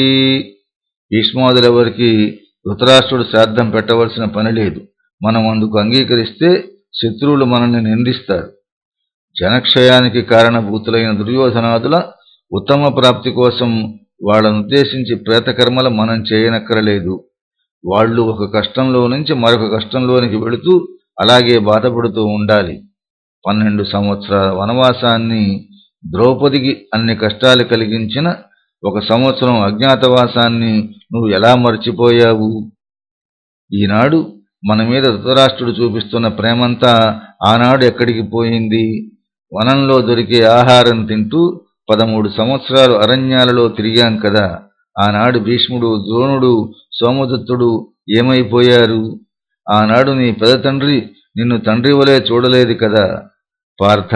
భీష్మాదులెవరికి ధృతరాష్ట్రుడు శ్రాద్ధం పెట్టవలసిన పని లేదు. మనం అందుకు అంగీకరిస్తే శత్రువులు మనల్ని నిందిస్తారు. జనక్షయానికి కారణభూతులైన దుర్యోధనాదుల ఉత్తమ ప్రాప్తి కోసం వాళ్ళనుద్దేశించి ప్రేతకర్మలు మనం చేయనక్కరలేదు. వాళ్ళు ఒక కష్టంలో నుంచి మరొక కష్టంలోనికి వెళుతూ అలాగే బాధపడుతూ ఉండాలి. పన్నెండు సంవత్సరాల వనవాసాన్ని ద్రౌపదికి అన్ని కష్టాలు కలిగించిన ఒక సంవత్సరం అజ్ఞాతవాసాన్ని నువ్వు ఎలా మర్చిపోయావు? ఈనాడు మన మీద ధృతరాష్ట్రుడు చూపిస్తున్న ప్రేమంతా ఆనాడు ఎక్కడికి పోయింది? వనంలో దొరికే ఆహారం తింటూ పదమూడు సంవత్సరాలు అరణ్యాలలో తిరిగాం కదా. ఆనాడు భీష్ముడు ద్రోణుడు సోమదత్తుడు ఏమైపోయారు? ఆనాడు నీ పెద తండ్రి నిన్ను తండ్రి వలె చూడలేదు కదా? పార్థ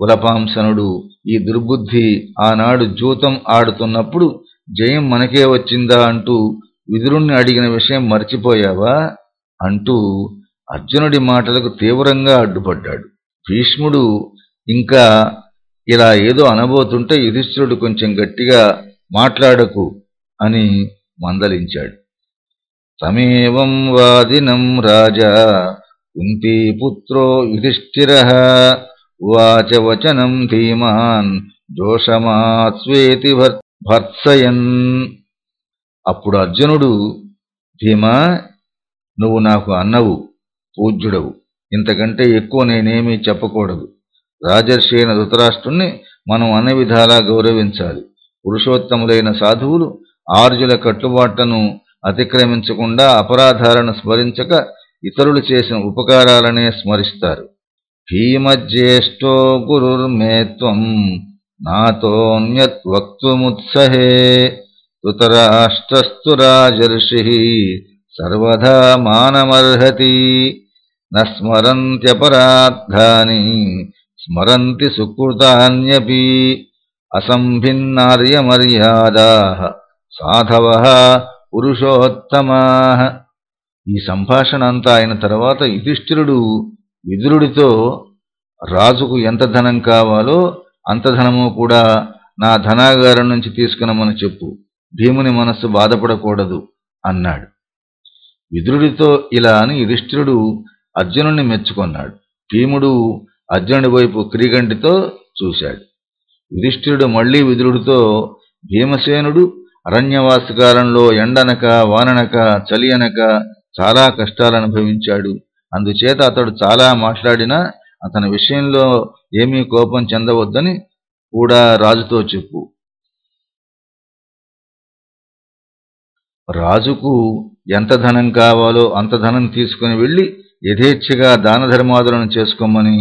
కులపాంసనుడు ఈ దుర్బుద్ధి ఆనాడు జూతం ఆడుతున్నప్పుడు జయం మనకే వచ్చిందా అంటూ విదురుణ్ణి అడిగిన విషయం మర్చిపోయావా? అంటూ అర్జునుడి మాటలకు తీవ్రంగా అడ్డుపడ్డాడు. భీష్ముడు ఇంకా ఇలా ఏదో అనబోతుంటే యుధిష్ఠిరుడు కొంచెం గట్టిగా మాట్లాడకు అని మందలించాడు. తమేవం వాదినం రాజా కుంతీపుత్రో యుధిష్ఠిర వాచవచనం ధీమాన్ జోషమాస్వేతి భర్త్సయన్. అప్పుడు అర్జునుడు ధీమా నువ్వు నాకు అన్నవు పూజ్యుడవు. ఇంతకంటే ఎక్కువ నేనేమీ చెప్పకూడదు. రాజర్షి అయిన ధృతరాష్ట్రుణ్ణి మనం అన్ని విధాలా గౌరవించాలి. పురుషోత్తములైన సాధువులు ఆర్జుల కట్టుబాట్లను అతిక్రమించకుండా అపరాధాలను స్మరించక ఇతరులు చేసిన ఉపకారాలనే స్మరిస్తారు. భీమజ్యేష్ఠో గురుర్మేత్వం నాతోన్యత్ వక్తుముత్సహే ధృతరాష్ట్రస్తు రాజర్షి సర్వదా మానమర్హతి నస్మరంత్యపరాధాని స్మరంతి సుకృతాన్యపి అసంభిన్నార్యమర్యాదా సాధవ పురుషోత్తమా ఈ సంభాషణ అంతా అయిన తర్వాత యుధిష్ఠిరుడు విదురుడితో రాజుకు ఎంత ధనం కావాలో అంత ధనము కూడా నా ధనాగారం నుంచి తీసుకునమని చెప్పు. భీముని మనస్సు బాధపడకూడదు అన్నాడు. విదురుడితో ఇలా అని యుధిష్ఠిరుడు అర్జునుణ్ణి మెచ్చుకొన్నాడు. భీముడు అర్జునుడి వైపు క్రీగంటితో చూశాడు. యుధిష్ఠిరుడు మళ్ళీ విదురుడితో భీమసేనుడు అరణ్యవాసకాలంలో ఎండనక వాననక చలి అనక చాలా కష్టాలు అనుభవించాడు అందుచేత అతడు చాలా మాట్లాడినా అతని విషయంలో ఏమీ కోపం చెందవద్దని కూడా రాజుతో చెప్పు. రాజుకు ఎంత ధనం కావాలో అంత ధనం తీసుకుని వెళ్ళి యథేచ్ఛగా దాన ధర్మాదులను చేసుకోమని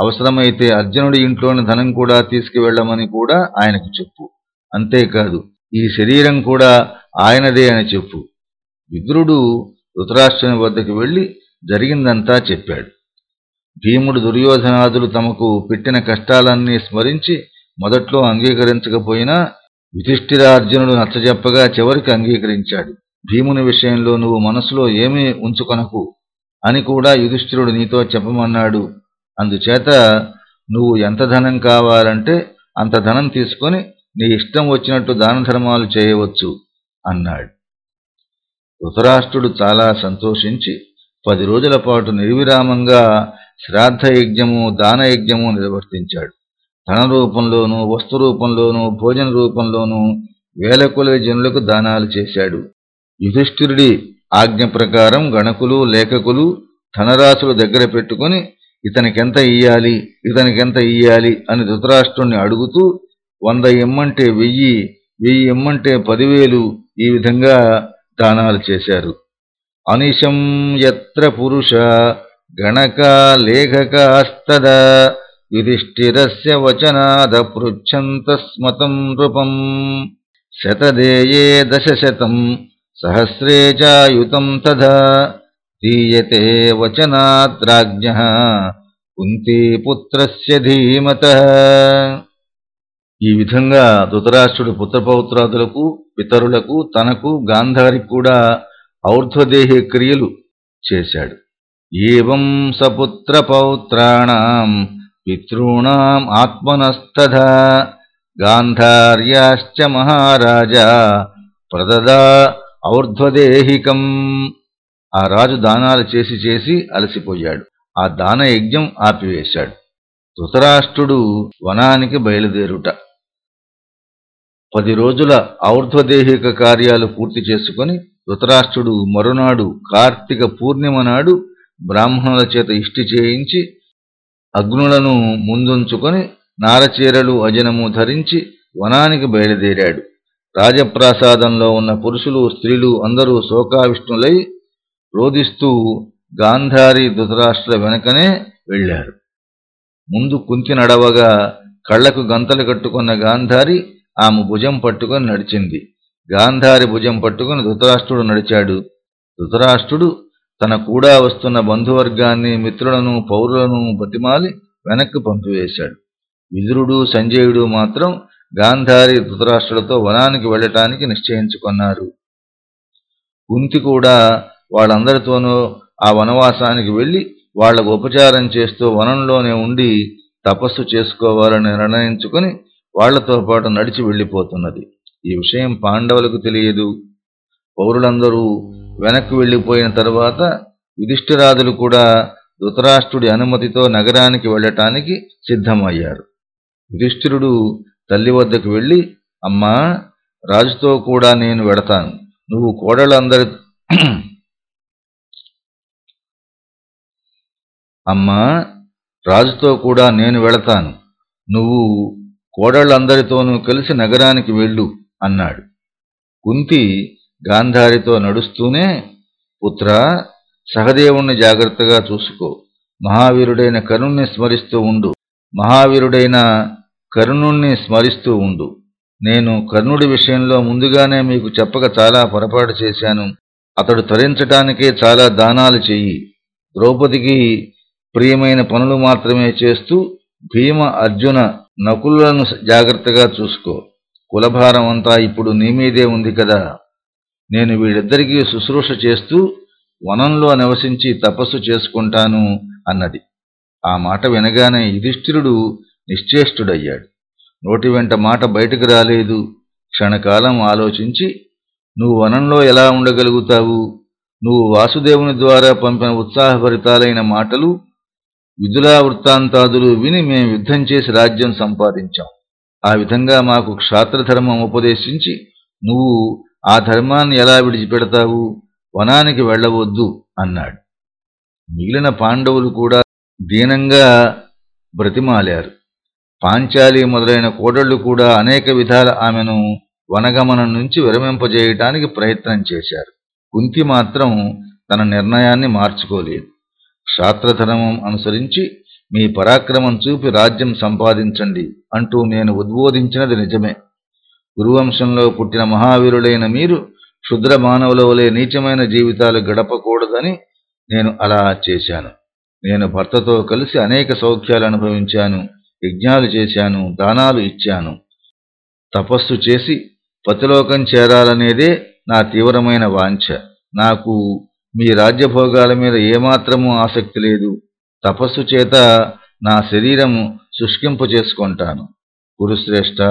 అవసరమైతే అర్జునుడి ఇంట్లోని ధనం కూడా తీసుకువెళ్ళమని కూడా ఆయనకు చెప్పు. అంతేకాదు ఈ శరీరం కూడా ఆయనదే అని చెప్పు. విదురుడు ధృతరాష్ట్రుని వద్దకు వెళ్ళి జరిగిందంతా చెప్పాడు. భీముడు దుర్యోధనాదులు తమకు పెట్టిన కష్టాలన్నీ స్మరించి మొదట్లో అంగీకరించకపోయినా యుధిష్ఠిరార్జునుడు నచ్చజెప్పగా చివరికి అంగీకరించాడు. భీముని విషయంలో నువ్వు మనసులో ఏమీ ఉంచుకొనకు అని కూడా యుధిష్ఠిరుడు నీతో చెప్పమన్నాడు. అందుచేత నువ్వు ఎంత ధనం కావాలంటే అంత ధనం తీసుకొని నీ ఇష్టం వచ్చినట్టు దాన ధర్మాలు చేయవచ్చు అన్నాడు. ధృతరాష్ట్రుడు చాలా సంతోషించి పది రోజుల పాటు నిర్విరామంగా శ్రాద్ధయజ్ఞము దానయజ్ఞము నిర్వర్తించాడు. ధన రూపంలోనూ వస్తు రూపంలోనూ భోజన రూపంలోనూ వేల కొలది జనులకు దానాలు చేశాడు. యుధిష్ఠిరుడి ఆజ్ఞ ప్రకారం గణకులు లేఖకులు ధనరాశులు దగ్గర పెట్టుకుని ఇతనికెంత ఇయ్యాలి ఇతనికెంత ఇయ్యాలి అని ధృతరాష్ట్రుణ్ణి అడుగుతూ వంద ఇమ్మంటే వెయ్యి వెయ్యి ఇమ్మంటే పదివేలు ఈ విధంగా దానాలు చేశారు. అనిశం ఎత్ర పురుష గణక లేఖకాస్తద యుధిష్ఠిరస్య వచనాద పృచ్చంతస్మతం నృపం. శతదేయే దశశతం సహస్రే చాయుతం తథా. దీయతే వచనాత్రాజ్ఞ కుంతీపుత్రస్య ధీమత ఈ విధంగా ధృతరాష్ట్రుడు పుత్రపౌత్రాదులకు పితరులకు తనకు గాంధారికి కూడా ఔర్ధ్వదేహి క్రియలు చేశాడు. ఏం సపుత్రపౌత్రాణం పితॄణాం ఆత్మనస్తథ గాంధార్యాశ్చ మహారాజా ప్రదదా ఔర్ధ్వదేహికం। ఆ రాజు దానాలు చేసి చేసి అలసిపోయాడు. ఆ దాన యజ్ఞం ఆపివేశాడు. ధృతరాష్ట్రుడు వనానికి బయలుదేరుట. పది రోజుల ఔర్ధ్వదేహిక కార్యాలు పూర్తి చేసుకుని ధృతరాష్ట్రుడు మరునాడు కార్తీక పూర్ణిమ నాడు బ్రాహ్మణుల చేత ఇష్టి చేయించి అగ్నులను ముందుంచుకొని నారచీరలు అజనము ధరించి వనానికి బయలుదేరాడు. రాజప్రాసాదంలో ఉన్న పురుషులు స్త్రీలు అందరూ శోకావిష్ణులై రోధిస్తూ గాంధారి ధృతరాష్ట్ర వెనకనే వెళ్ళారు ముందు కుంతి నడవగా కళ్ళకు గంతలు కట్టుకున్న గాంధారి ఆమె భుజం పట్టుకొని నడిచింది. గాంధారి భుజం పట్టుకుని ధృతరాష్ట్రుడు నడిచాడు. ధృతరాష్ట్రుడు తన కూడా వస్తున్న బంధువర్గాన్ని మిత్రులను పౌరులను బతిమాలి వెనక్కు పంపివేశాడు. విదురుడు సంజయుడు మాత్రం గాంధారి ధృతరాష్ట్రులతో వనానికి వెళ్ళటానికి నిశ్చయించుకున్నారు. కుంతి కూడా వాళ్ళందరితోనూ ఆ వనవాసానికి వెళ్ళి వాళ్ళకు ఉపచారం చేస్తూ వనంలోనే ఉండి తపస్సు చేసుకోవాలని నిర్ణయించుకుని వాళ్ళతో పాటు నడిచి వెళ్ళిపోతున్నది. ఈ విషయం పాండవులకు తెలియదు. పౌరులందరూ వెనక్కి వెళ్ళిపోయిన తర్వాత యుధిష్ఠిరాదులు కూడా ధృతరాష్ట్రుడి అనుమతితో నగరానికి వెళ్ళటానికి సిద్ధమయ్యారు. యుధిష్ఠిరుడు తల్లి వద్దకు వెళ్ళి అమ్మా రాజుతో కూడా నేను వెడతాను నువ్వు కోడళ్ళందరి అమ్మా రాజుతో కూడా నేను వెళతాను. నువ్వు కోడళ్ళందరితోనూ కలిసి నగరానికి వెళ్ళు అన్నాడు. కుంతి గాంధారితో నడుస్తూనే పుత్ర సహదేవుణ్ణి జాగ్రత్తగా చూసుకో. మహావీరుడైన కరుణ్ణి స్మరిస్తూ ఉండు. మహావీరుడైన కరుణుణ్ణి స్మరిస్తూ ఉండు. నేను కర్ణుడి విషయంలో ముందుగానే మీకు చెప్పక చాలా పొరపాటు చేశాను. అతడు తరించటానికే చాలా దానాలు చెయ్యి. ద్రౌపదికి ప్రియమైన పనులు మాత్రమే చేస్తూ భీమ అర్జున నకులను జాగ్రత్తగా చూసుకో. కులభారం అంతా ఇప్పుడు నీ మీదే ఉంది కదా. నేను వీళ్ళిద్దరికీ శుశ్రూష చేస్తూ వనంలో నివసించి తపస్సు చేసుకుంటాను అన్నది. ఆ మాట వినగానే యుధిష్ఠిరుడు నిశ్చేష్టుడయ్యాడు. నోటి వెంట మాట బయటకు రాలేదు. క్షణకాలం ఆలోచించి నువ్వు వనంలో ఎలా ఉండగలుగుతావు? నువ్వు వాసుదేవుని ద్వారా పంపిన ఉత్సాహభరితాలైన మాటలు విధులా వృత్తాంతాదులు విని మేం యుద్ధం చేసి రాజ్యం సంపాదించాం. ఆ విధంగా మాకు క్షాత్రధర్మం ఉపదేశించి నువ్వు ఆ ధర్మాన్ని ఎలా విడిచిపెడతావు? వనానికి వెళ్ళవద్దు అన్నాడు. మిగిలిన పాండవులు కూడా దీనంగా బ్రతిమాలారు. పాంచాలి మొదలైన కోడళ్ళు కూడా అనేక విధాల ఆమెను వనగమనం నుంచి విరమింపజేయటానికి ప్రయత్నం చేశారు. కుంతి మాత్రం తన నిర్ణయాన్ని మార్చుకోలేదు. క్షాత్రధర్మం అనుసరించి మీ పరాక్రమం చూపి రాజ్యం సంపాదించండి అంటూ నేను ఉద్బోధించినది నిజమే. గురువంశంలో పుట్టిన మహావీరులైన మీరు క్షుద్ర మానవుల వలె నీచమైన జీవితాలు గడపకూడదని నేను అలా చేశాను. నేను భర్తతో కలిసి అనేక సౌఖ్యాలు అనుభవించాను యజ్ఞాలు చేశాను దానాలు ఇచ్చాను. తపస్సు చేసి పతిలోకం చేరాలనేదే నా తీవ్రమైన వాంఛ. నాకు మీ రాజ్యభోగాల మీద ఏమాత్రము ఆసక్తి లేదు. తపస్సు చేత నా శరీరము శుష్కింపు చేసుకుంటాను. కురుశ్రేష్ఠ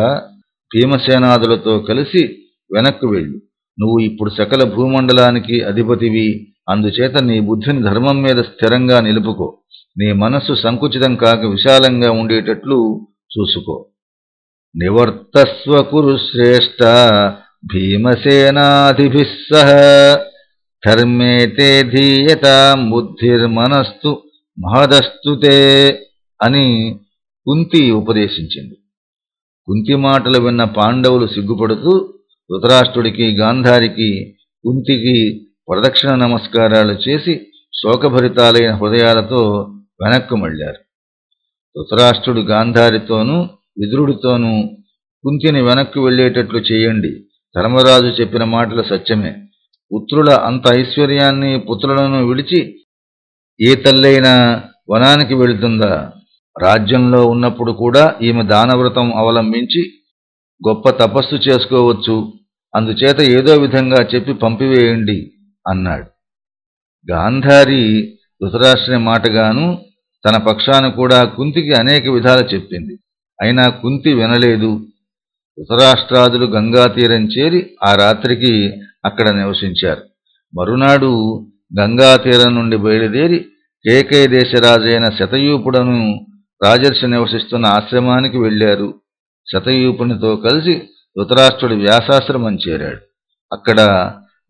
భీమసేనాదులతో కలిసి వెనక్కు వెళ్ళు. నువ్వు ఇప్పుడు సకల భూమండలానికి అధిపతివి. అందుచేత నీ బుద్ధిని ధర్మం మీద స్థిరంగా నిలుపుకో. నీ మనస్సు సంకుచితం కాక విశాలంగా ఉండేటట్లు చూసుకో. నివర్తస్వ కురుశ్రేష్ఠ భీమసేనాధిభిస్సహ. ధర్మే తే ధీయతాం బుద్ధిర్మనస్తు మహదస్తుతే అని కుంతి ఉపదేశించింది. కుంతి మాటలు విన్న పాండవులు సిగ్గుపడుతూ ధృతరాష్ట్రుడికి గాంధారికి కుంతికి ప్రదక్షిణ నమస్కారాలు చేసి శోకభరితాలైన హృదయాలతో వెనక్కు మళ్ళారు. ధృతరాష్ట్రుడు గాంధారితోనూ విదురుడితోనూ కుంతిని వెనక్కు వెళ్ళేటట్లు చేయండి. ధర్మరాజు చెప్పిన మాటలు సత్యమే. పుత్రుల అంత ఐశ్వర్యాన్ని పుత్రులను విడిచి ఏ తల్లైనా వనానికి వెళుతుందా? రాజ్యంలో ఉన్నప్పుడు కూడా ఈమె దానవ్రతం అవలంబించి గొప్ప తపస్సు చేసుకోవచ్చు. అందుచేత ఏదో విధంగా చెప్పి పంపివేయండి అన్నాడు. గాంధారి ధృతరాష్ట్రుని మాటగాను తన పక్షాన కూడా కుంతికి అనేక విధాలు చెప్పింది. అయినా కుంతి వినలేదు. ధృతరాష్ట్రాదులు గంగా తీరం చేరి ఆ రాత్రికి అక్కడ నివసించారు. మరునాడు గంగా తీరం నుండి బయలుదేరి కేకయ దేశరాజైన శతయూపుడను రాజర్షి నివసిస్తున్న ఆశ్రమానికి వెళ్ళారు. శతయూపునితో కలిసి ధృతరాష్ట్రుడు వ్యాసాశ్రమం చేరాడు. అక్కడ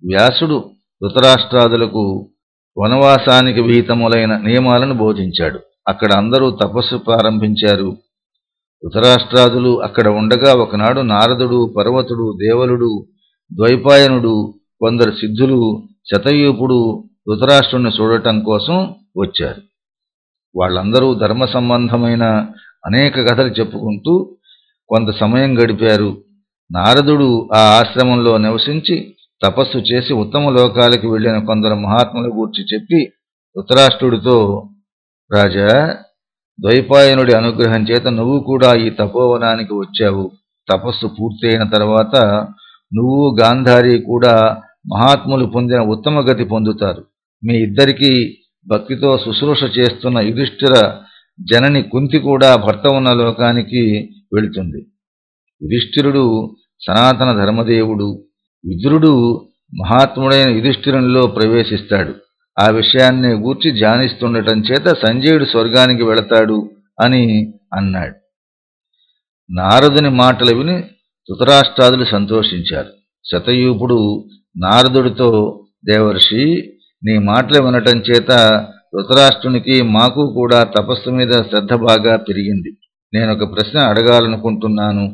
వ్యాసుడు ధృతరాష్ట్రాదులకు వనవాసానికి విహితములైన నియమాలను బోధించాడు. అక్కడ అందరూ తపస్సు ప్రారంభించారు. ధృతరాష్ట్రాదులు అక్కడ ఉండగా ఒకనాడు నారదుడు పర్వతుడు దేవలుడు ద్వైపాయనుడు కొందరు సిద్ధులు శతయూపుడు ధృతరాష్ట్రుని చూడటం కోసం వచ్చారు. వాళ్ళందరూ ధర్మ సంబంధమైన అనేక కథలు చెప్పుకుంటూ కొంత సమయం గడిపారు. నారదుడు ఆ ఆశ్రమంలో నివసించి తపస్సు చేసి ఉత్తమ లోకాలకు వెళ్ళిన కొందరు మహాత్ముల గూర్చి చెప్పి ధృతరాష్ట్రుడితో రాజా ద్వైపాయనుడి అనుగ్రహం చేత నువ్వు కూడా ఈ తపోవనానికి వచ్చావు. తపస్సు పూర్తయిన తర్వాత నువ్వు గాంధారి కూడా మహాత్ములు పొందిన ఉత్తమ గతి పొందుతారు. మీ ఇద్దరికీ భక్తితో శుశ్రూష చేస్తున్న యుధిష్ఠిర జనని కుంతి కూడా భర్త ఉన్న లోకానికి వెళుతుంది. యుధిష్ఠిరుడు సనాతన ధర్మదేవుడు. విదురుడు మహాత్ముడైన యుధిష్ఠిరునిలో ప్రవేశిస్తాడు. ఆ విషయాన్ని గూర్చి ధ్యానిస్తుండటం చేత సంజయుడు స్వర్గానికి వెళతాడు అని అన్నాడు. నారదుని మాటలు విని ధృతరాష్ట్రాదులు సంతోషించారు. శతయూపుడు నారదుడితో దేవర్షి నీ మాటలు వినటం చేత ధృతరాష్ట్రునికి మాకు కూడా తపస్సు మీద శ్రద్ధ బాగా పెరిగింది. నేను ఒక ప్రశ్న అడగాలనుకుంటున్నాను.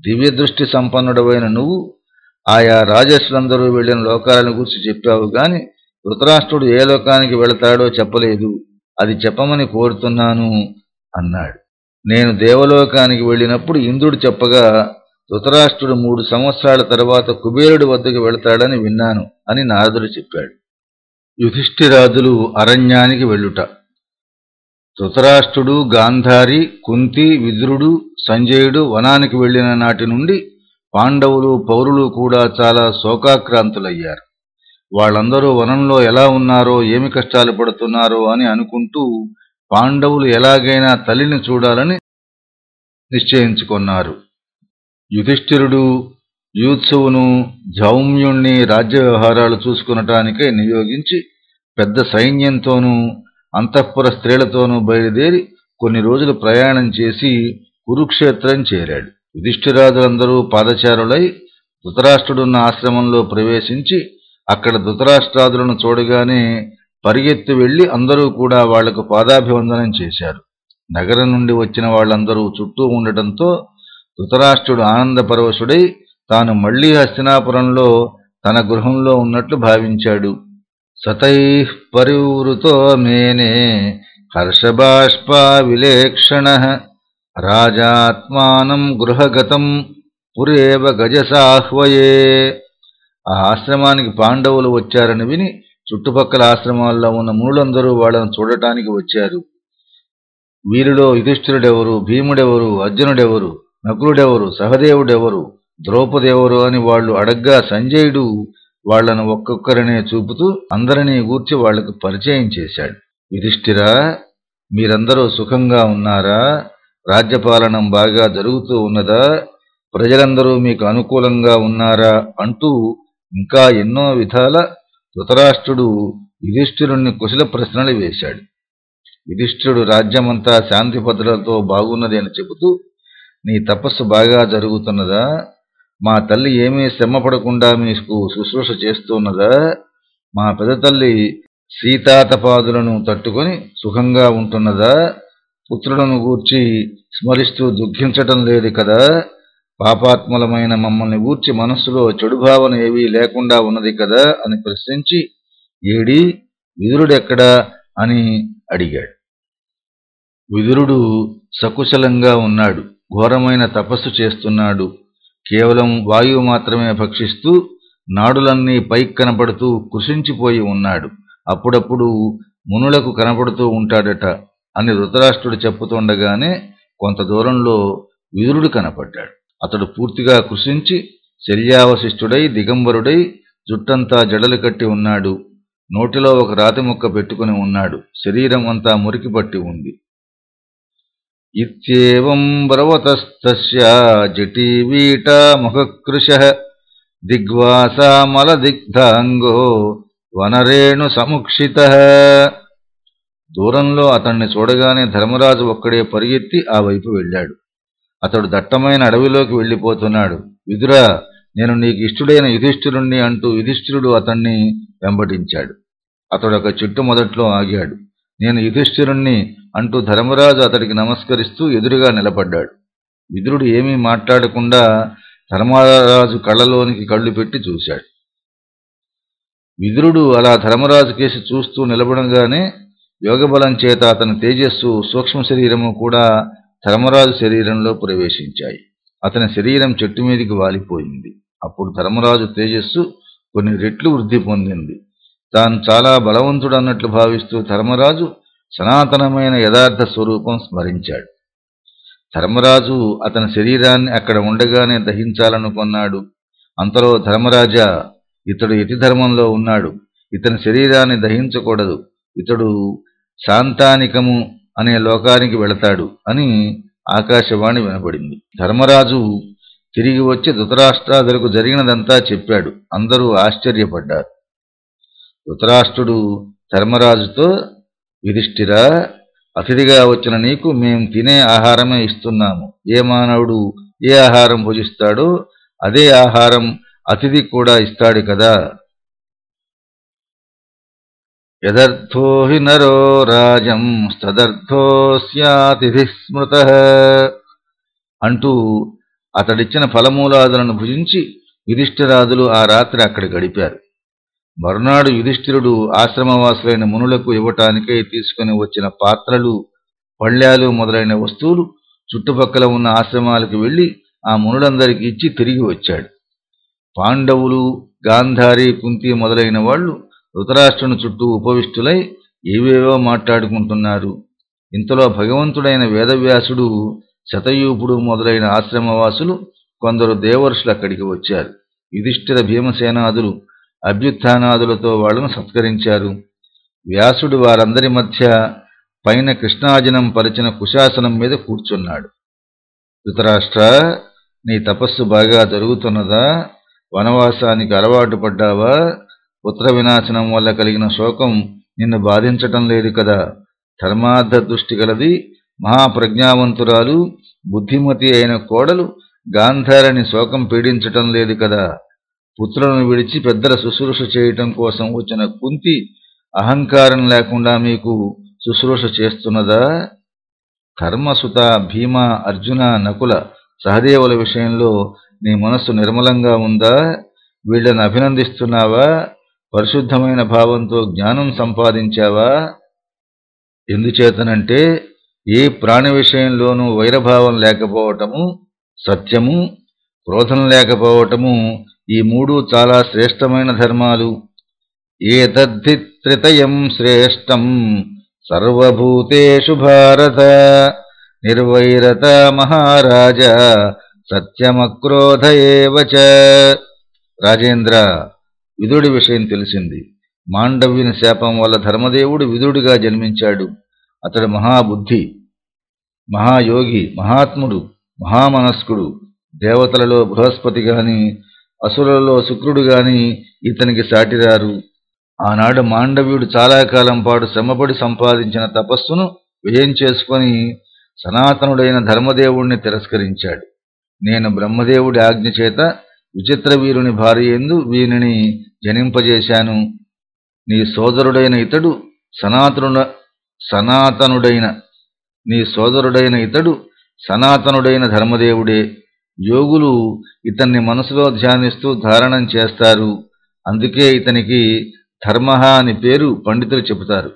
దివ్యదృష్టి సంపన్నుడవైన నువ్వు ఆయా రాజస్సులందరూ వెళ్ళిన లోకాలను గురించి చెప్పావు గాని ధృతరాష్ట్రుడు ఏ లోకానికి వెళతాడో చెప్పలేదు. అది చెప్పమని కోరుతున్నాను అన్నాడు. నేను దేవలోకానికి వెళ్ళినప్పుడు ఇంద్రుడు చెప్పగా ధృతరాష్ట్రుడు మూడు సంవత్సరాల తర్వాత కుబేరుడి వద్దకు వెళతాడని విన్నాను అని నారదుడు చెప్పాడు. యుధిష్ఠిరాదులు అరణ్యానికి వెళ్ళుట. ధృతరాష్ట్రుడు గాంధారి కుంతి విద్రుడు సంజయుడు వనానికి వెళ్ళిన నాటి నుండి పాండవులు పౌరులు కూడా చాలా శోకాక్రాంతులయ్యారు. వాళ్ళందరూ వనంలో ఎలా ఉన్నారో ఏమి కష్టాలు పడుతున్నారో అని అనుకుంటూ పాండవులు ఎలాగైనా తల్లిని చూడాలని నిశ్చయించుకున్నారు. యుధిష్ఠిరుడు యూత్సువును జౌమ్యుణ్ణి రాజ్య వ్యవహారాలు చూసుకునటానికై నియోగించి పెద్ద సైన్యంతోనూ అంతఃపుర స్త్రీలతోనూ బయలుదేరి కొన్ని రోజులు ప్రయాణం చేసి కురుక్షేత్రం చేరాడు. యుధిష్ఠిరాజులందరూ పాదచారులై ధృతరాష్ట్రుడున్న ఆశ్రమంలో ప్రవేశించి అక్కడ ధృతరాష్ట్రాదులను చూడగానే పరిగెత్తి వెళ్ళి అందరూ కూడా వాళ్ళకు పాదాభివందనం చేశారు. నగరం నుండి వచ్చిన వాళ్ళందరూ చుట్టూ ఉండటంతో ధృతరాష్ట్రుడు ఆనందపరవశుడై తాను మళ్ళీ హస్తినాపురంలో తన గృహంలో ఉన్నట్లు భావించాడు. సతై పరివృతో మేనే హర్షబాష్పా విలేక్షణ రాజాత్మానం గృహగతం పురేవ గజసాహ్వయే ఆ ఆశ్రమానికి పాండవులు వచ్చారని విని చుట్టుపక్కల ఆశ్రమాల్లో ఉన్న మునులందరూ వాళ్ళను చూడటానికి వచ్చారు. వీరిలో యుధిష్ఠిరుడెవరు భీముడెవరు అర్జునుడెవరు నకులుడెవరు సహదేవుడెవరు ద్రౌపదెవరు అని వాళ్ళు అడగ్గా సంజయుడు వాళ్ళను ఒక్కొక్కరినే చూపుతూ అందరినీ గూర్చి వాళ్ళకు పరిచయం చేశాడు. యుధిష్ఠిరా మీరందరూ సుఖంగా ఉన్నారా? రాజ్యపాలనం బాగా జరుగుతూ ఉన్నదా? ప్రజలందరూ మీకు అనుకూలంగా ఉన్నారా? అంటూ ఇంకా ఎన్నో విధాల ధృతరాష్ట్రుడు యుధిష్ఠిరుణ్ణి కుశల ప్రశ్నలు వేశాడు. యుధిష్ఠిరుడు రాజ్యమంతా శాంతి భద్రతతో బాగున్నది అని చెబుతూ నీ తపస్సు బాగా జరుగుతున్నదా? మా తల్లి ఏమీ శ్రమపడకుండా మీకు శుశ్రూష చేస్తున్నదా? మా పెద్ద తల్లి సీతాతపాదులను తట్టుకొని సుఖంగా ఉంటున్నదా? పుత్రులను గూర్చి స్మరిస్తూ దుఃఖించటం లేదు కదా? పాపాత్ములమైన మమ్మల్ని ఊర్చి మనస్సులో చెడు భావన ఏవీ లేకుండా ఉన్నది కదా అని ప్రశ్నించి ఏడి విదురుడెక్కడా? అని అడిగాడు. విదురుడు సకుశలంగా ఉన్నాడు ఘోరమైన తపస్సు చేస్తున్నాడు. కేవలం వాయువు మాత్రమే భక్షిస్తూ నాడులన్నీ పైకి కనపడుతూ కృషించిపోయి ఉన్నాడు. అప్పుడప్పుడు మునులకు కనపడుతూ ఉంటాడట అని ధృతరాష్ట్రుడు చెప్పుతుండగానే కొంత దూరంలో విదురుడు కనపడ్డాడు. అతడు పూర్తిగా కృషించి శల్యావశిష్ఠుడై దిగంబరుడై జుట్టంతా జడలు కట్టి ఉన్నాడు. నోటిలో ఒక రాతి ముక్క పెట్టుకుని ఉన్నాడు. శరీరం అంతా మురికి పట్టి ఉంది. ఇత్యేవం బ్రవతస్తస్య జటీవీట ముఖకృశ దిగ్వాసామలదిగ్ధాంగో వనరేణు సముక్షిత. దూరంలో అతన్ని చూడగానే ధర్మరాజు ఒక్కడే పరిగెత్తి ఆ వైపు వెళ్ళాడు. అతడు దట్టమైన అడవిలోకి వెళ్ళిపోతున్నాడు. విదురా నేను నీకు ఇష్టుడైన యుధిష్ఠిరుణ్ణి అంటూ యుధిష్ఠిరుడు అతన్ని వెంబడించాడు. అతడు ఒక చెట్టు మొదట్లో ఆగాడు. నేను యుధిష్ఠిరుణ్ణి అంటూ ధర్మరాజు అతడికి నమస్కరిస్తూ ఎదురుగా నిలబడ్డాడు. విదురుడు ఏమీ మాట్లాడకుండా ధర్మరాజు కళ్ళలోనికి కళ్ళు పెట్టి చూశాడు. విదురుడు అలా ధర్మరాజు కేసి చూస్తూ నిలబడంగానే యోగబలం చేత అతని తేజస్సు సూక్ష్మ శరీరము కూడా ధర్మరాజు శరీరంలో ప్రవేశించాయి. అతని శరీరం చెట్టు మీదికి వాలిపోయింది. అప్పుడు ధర్మరాజు తేజస్సు కొన్ని రెట్లు వృద్ధి పొందింది. తాను చాలా బలవంతుడన్నట్లు భావిస్తూ ధర్మరాజు సనాతనమైన యథార్థ స్వరూపం స్మరించాడు. ధర్మరాజు అతని శరీరాన్ని అక్కడ ఉండగానే దహించాలనుకున్నాడు అంతలో ధర్మరాజా ఇతడు యతి ధర్మంలో ఉన్నాడు. ఇతని శరీరాన్ని దహించకూడదు. ఇతడు శాంతానికము అనే లోకానికి వెళతాడు అని ఆకాశవాణి వినపడింది. ధర్మరాజు తిరిగి వచ్చి ధృతరాష్ట్రాదులకు జరిగినదంతా చెప్పాడు. అందరూ ఆశ్చర్యపడ్డారు. ధృతరాష్ట్రుడు ధర్మరాజుతో యుధిష్ఠిరా అతిథిగా వచ్చిన నీకు మేం తినే ఆహారమే ఇస్తున్నాము. ఏ మానవుడు ఏ ఆహారం భుజిస్తాడో అదే ఆహారం అతిథి కూడా ఇస్తాడు కదా. యదర్థో హి నరో రాజం స్తదర్థోస్యాతిథి స్మృత అంటూ అతడిచ్చిన ఫలమూలాదులను భుజించి యుధిష్ఠిరాదులు ఆ రాత్రి అక్కడ గడిపారు. మరునాడు యుధిష్ఠిరుడు ఆశ్రమవాసులైన మునులకు ఇవ్వటానికై తీసుకుని వచ్చిన పాత్రలు పళ్ళ్యాలు మొదలైన వస్తువులు చుట్టుపక్కల ఉన్న ఆశ్రమాలకు వెళ్ళి ఆ మునులందరికీ ఇచ్చి తిరిగి వచ్చాడు. పాండవులు గాంధారి కుంతి మొదలైన వాళ్ళు ధృతరాష్ట్రుని చుట్టూ ఉపవిష్టులై ఏవేవో మాట్లాడుకుంటున్నారు. ఇంతలో భగవంతుడైన వేదవ్యాసుడు శతయూపుడు మొదలైన ఆశ్రమవాసులు కొందరు దేవర్షులు అక్కడికి వచ్చారు. యుధిష్ఠిర భీమసేనాదులు అభ్యుత్థానాదులతో వాళ్ళను సత్కరించారు. వ్యాసుడు వారందరి మధ్య పైన కృష్ణాజనం పరిచిన కుశాసనం మీద కూర్చున్నాడు. ధృతరాష్ట్ర నీ తపస్సు బాగా జరుగుతున్నదా? వనవాసానికి అలవాటు పడ్డావా? పుత్ర వినాశనం వల్ల కలిగిన శోకం నిన్ను బాధించటం లేదు కదా. ధర్మార్థ దృష్టి గలది మహాప్రజ్ఞావంతురాలు బుద్ధిమతి అయిన కోడలు గాంధారని శోకం పీడించటం లేదు కదా. పుత్రులను విడిచి పెద్దల శుశ్రూష చేయటం కోసం వచ్చిన కుంతి అహంకారం లేకుండా మీకు శుశ్రూష చేస్తున్నదా? కర్మసుత భీమ అర్జున నకుల సహదేవుల విషయంలో నీ మనస్సు నిర్మలంగా ఉందా? వీళ్ళని అభినందిస్తున్నావా? పరిశుద్ధమైన భావంతో జ్ఞానం సంపాదించావా? ఎందుచేతనంటే ఏ ప్రాణి విషయంలోనూ వైరభావం లేకపోవటము సత్యము క్రోధం లేకపోవటము ఈ మూడు చాలా శ్రేష్టమైన ధర్మాలు. ఏతద్ధిత్రితయం శ్రేష్టం సర్వభూతేషు భారత నిర్వైరత మహారాజ సత్యమక్రోధ ఏవచ రాజేంద్ర విదుడి విషయం తెలిసింది. మాండవ్యుని శాపం వల్ల ధర్మదేవుడు విదుడిగా జన్మించాడు. అతడు మహాబుద్ధి మహాయోగి మహాత్ముడు మహామనస్కుడు దేవతలలో బృహస్పతి గాని అసురులలో శుక్రుడు గాని ఇతనికి సాటిరారు. ఆనాడు మాండవ్యుడు చాలా కాలం పాటు శ్రమపడి సంపాదించిన తపస్సును వ్యయం చేసుకొని సనాతనుడైన ధర్మదేవుణ్ణి తిరస్కరించాడు. నేను బ్రహ్మదేవుడి ఆజ్ఞ చేత విచిత్ర వీరుని భార్య ఎందు వీనిని జనింపజేశాను. నీ సోదరుడైన ఇతడు సనాతనుడ సనాతనుడైన నీ సోదరుడైన ఇతడు సనాతనుడైన ధర్మదేవుడే. యోగులు ఇతన్ని మనసులో ధ్యానిస్తూ ధారణం చేస్తారు. అందుకే ఇతనికి ధర్మ అని పేరు పండితులు చెబుతారు.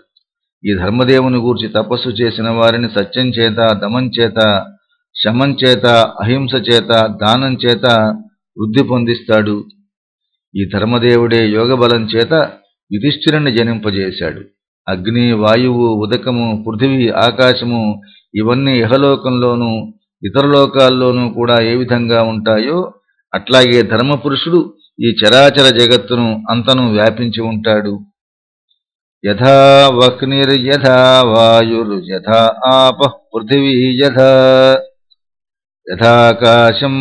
ఈ ధర్మదేవుని గూర్చి తపస్సు చేసిన వారిని సత్యం చేత దమం చేత శమం చేత అహింస చేత దానం చేత వృద్ధి పొందిస్తాడు. ఈ ధర్మదేవుడే యోగబలం చేత యుధిష్ఠిరుణ్ణి జనింపజేశాడు. అగ్ని వాయువు ఉదకము పృథివీ ఆకాశము ఇవన్నీ ఇహలోకంలోనూ ఇతర లోకాల్లోనూ కూడా ఏ విధంగా ఉంటాయో అట్లాగే ధర్మపురుషుడు ఈ చరాచర జగత్తును అంతను వ్యాపించి ఉంటాడు. యథా వక్నిర్యథా వాయుర్యథా ఆప పృథివీ యథా యథాకాశం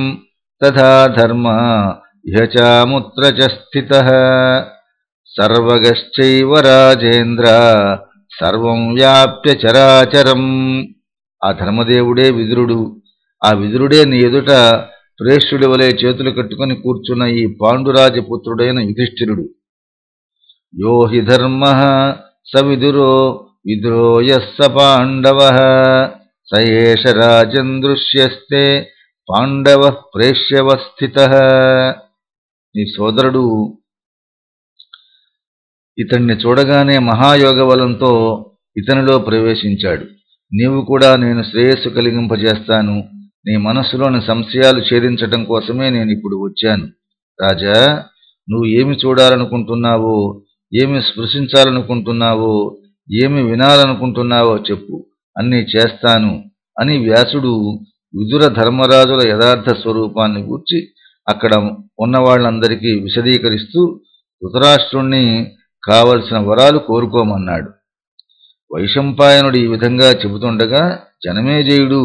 తథా ధర్మ ఇహ చాముత్ర చ స్థిత సర్వగశ్చైవ రాజేంద్ర సర్వం వ్యాప్య చరాచరం. ఆ ధర్మదేవుడే విదురుడు. ఆ విదురుడే నీ ఎదుట ప్రేష్యుడి వలె చేతులు కట్టుకుని కూర్చున్న ఈ పాండురాజపుత్రుడైన యుధిష్ఠిరుడు. యో హి ధర్మ స విదురో విద్రోయస్స పాండవ సయేష రాజన్ దృశ్యస్తే పాండవ ప్రేష్యవస్థిత. నీ సోదరుడు ఇతన్ని చూడగానే మహాయోగ బలంతో ఇతనిలో ప్రవేశించాడు. నీవు కూడా నేను శ్రేయస్సు కలిగింపజేస్తాను. నీ మనస్సులోని సంశయాలు ఛేదించటం కోసమే నేను ఇప్పుడు వచ్చాను. రాజా నువ్వు ఏమి చూడాలనుకుంటున్నావో ఏమి స్పృశించాలనుకుంటున్నావో ఏమి వినాలనుకుంటున్నావో చెప్పు. అన్నీ చేస్తాను అని వ్యాసుడు విదుర ధర్మరాజుల యథార్థ స్వరూపాన్ని గూర్చి అక్కడ ఉన్న వాళ్ళందరికీ విశదీకరిస్తూ ధృతరాష్ట్రుణ్ణి కావలసిన వరాలు కోరుకోమన్నాడు. వైశంపాయనుడు ఈ విధంగా చెబుతుండగా జనమేజయుడు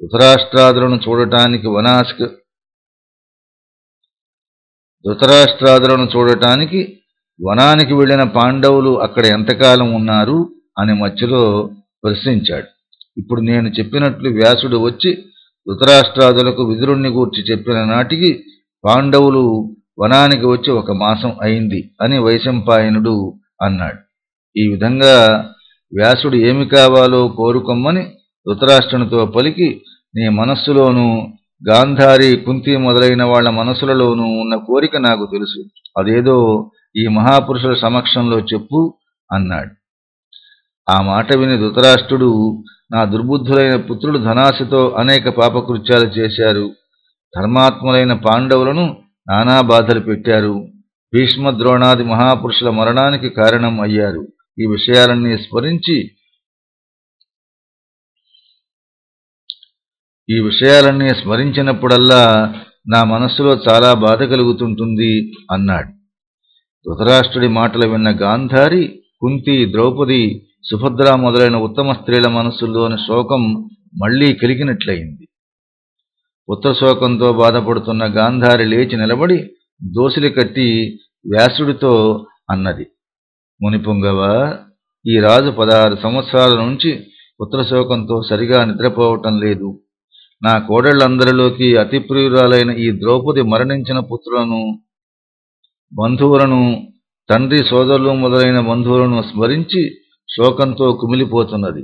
ధృతరాష్ట్రాదులను చూడటానికి వనాస్క ధృతరాష్ట్రాదులను చూడటానికి వనానికి వెళ్ళిన పాండవులు అక్కడ ఎంతకాలం ఉన్నారు అని మధ్యలో ప్రశ్నించాడు. ఇప్పుడు నేను చెప్పినట్లు వ్యాసుడు వచ్చి ధృతరాష్ట్రాదులకు విదురుణ్ణి గూర్చి చెప్పిన నాటికి పాండవులు వనానికి వచ్చి ఒక మాసం అయింది అని వైశంపాయనుడు అన్నాడు. ఈ విధంగా వ్యాసుడు ఏమి కావాలో కోరుకొమ్మని ధృతరాష్ట్రునితో పలికి నీ మనస్సులోనూ గాంధారి కుంతి మొదలైన వాళ్ళ మనసులలోనూ ఉన్న కోరిక నాకు తెలుసు. అదేదో ఈ మహాపురుషుల సమక్షంలో చెప్పు అన్నాడు. ఆ మాట విని ధృతరాష్ట్రుడు నా దుర్బుద్ధులైన పుత్రుడు ధనాశతో అనేక పాపకృత్యాలు చేశారు. ధర్మాత్ములైన పాండవులను నానా బాధలు పెట్టారు. భీష్మ ద్రోణాది మహాపురుషుల మరణానికి కారణం అయ్యారు. ఈ విషయాలన్నీ స్మరించి ఈ విషయాలన్నీ స్మరించినప్పుడల్లా నా మనస్సులో చాలా బాధ కలుగుతుంటుంది అన్నాడు. ధృతరాష్ట్రుడి మాటలు విన్న గాంధారి కుంతి ద్రౌపది సుభద్ర మొదలైన ఉత్తమ స్త్రీల మనస్సుల్లోని శోకం మళ్ళీ కలిగినట్లయింది పుత్రశోకంతో బాధపడుతున్న గాంధారి లేచి నిలబడి దోసిలి కట్టి వ్యాసుడితో అన్నది మునిపుంగవ ఈ రాజు పదహారు సంవత్సరాల నుంచి పుత్రశోకంతో సరిగా నిద్రపోవటం లేదు. నా కోడళ్ళందరిలోకి అతి ప్రియురాలైన ఈ ద్రౌపది మరణించిన పుత్రులను బంధువులను తండ్రి సోదరులు మొదలైన బంధువులను స్మరించి శోకంతో కుమిలిపోతున్నది.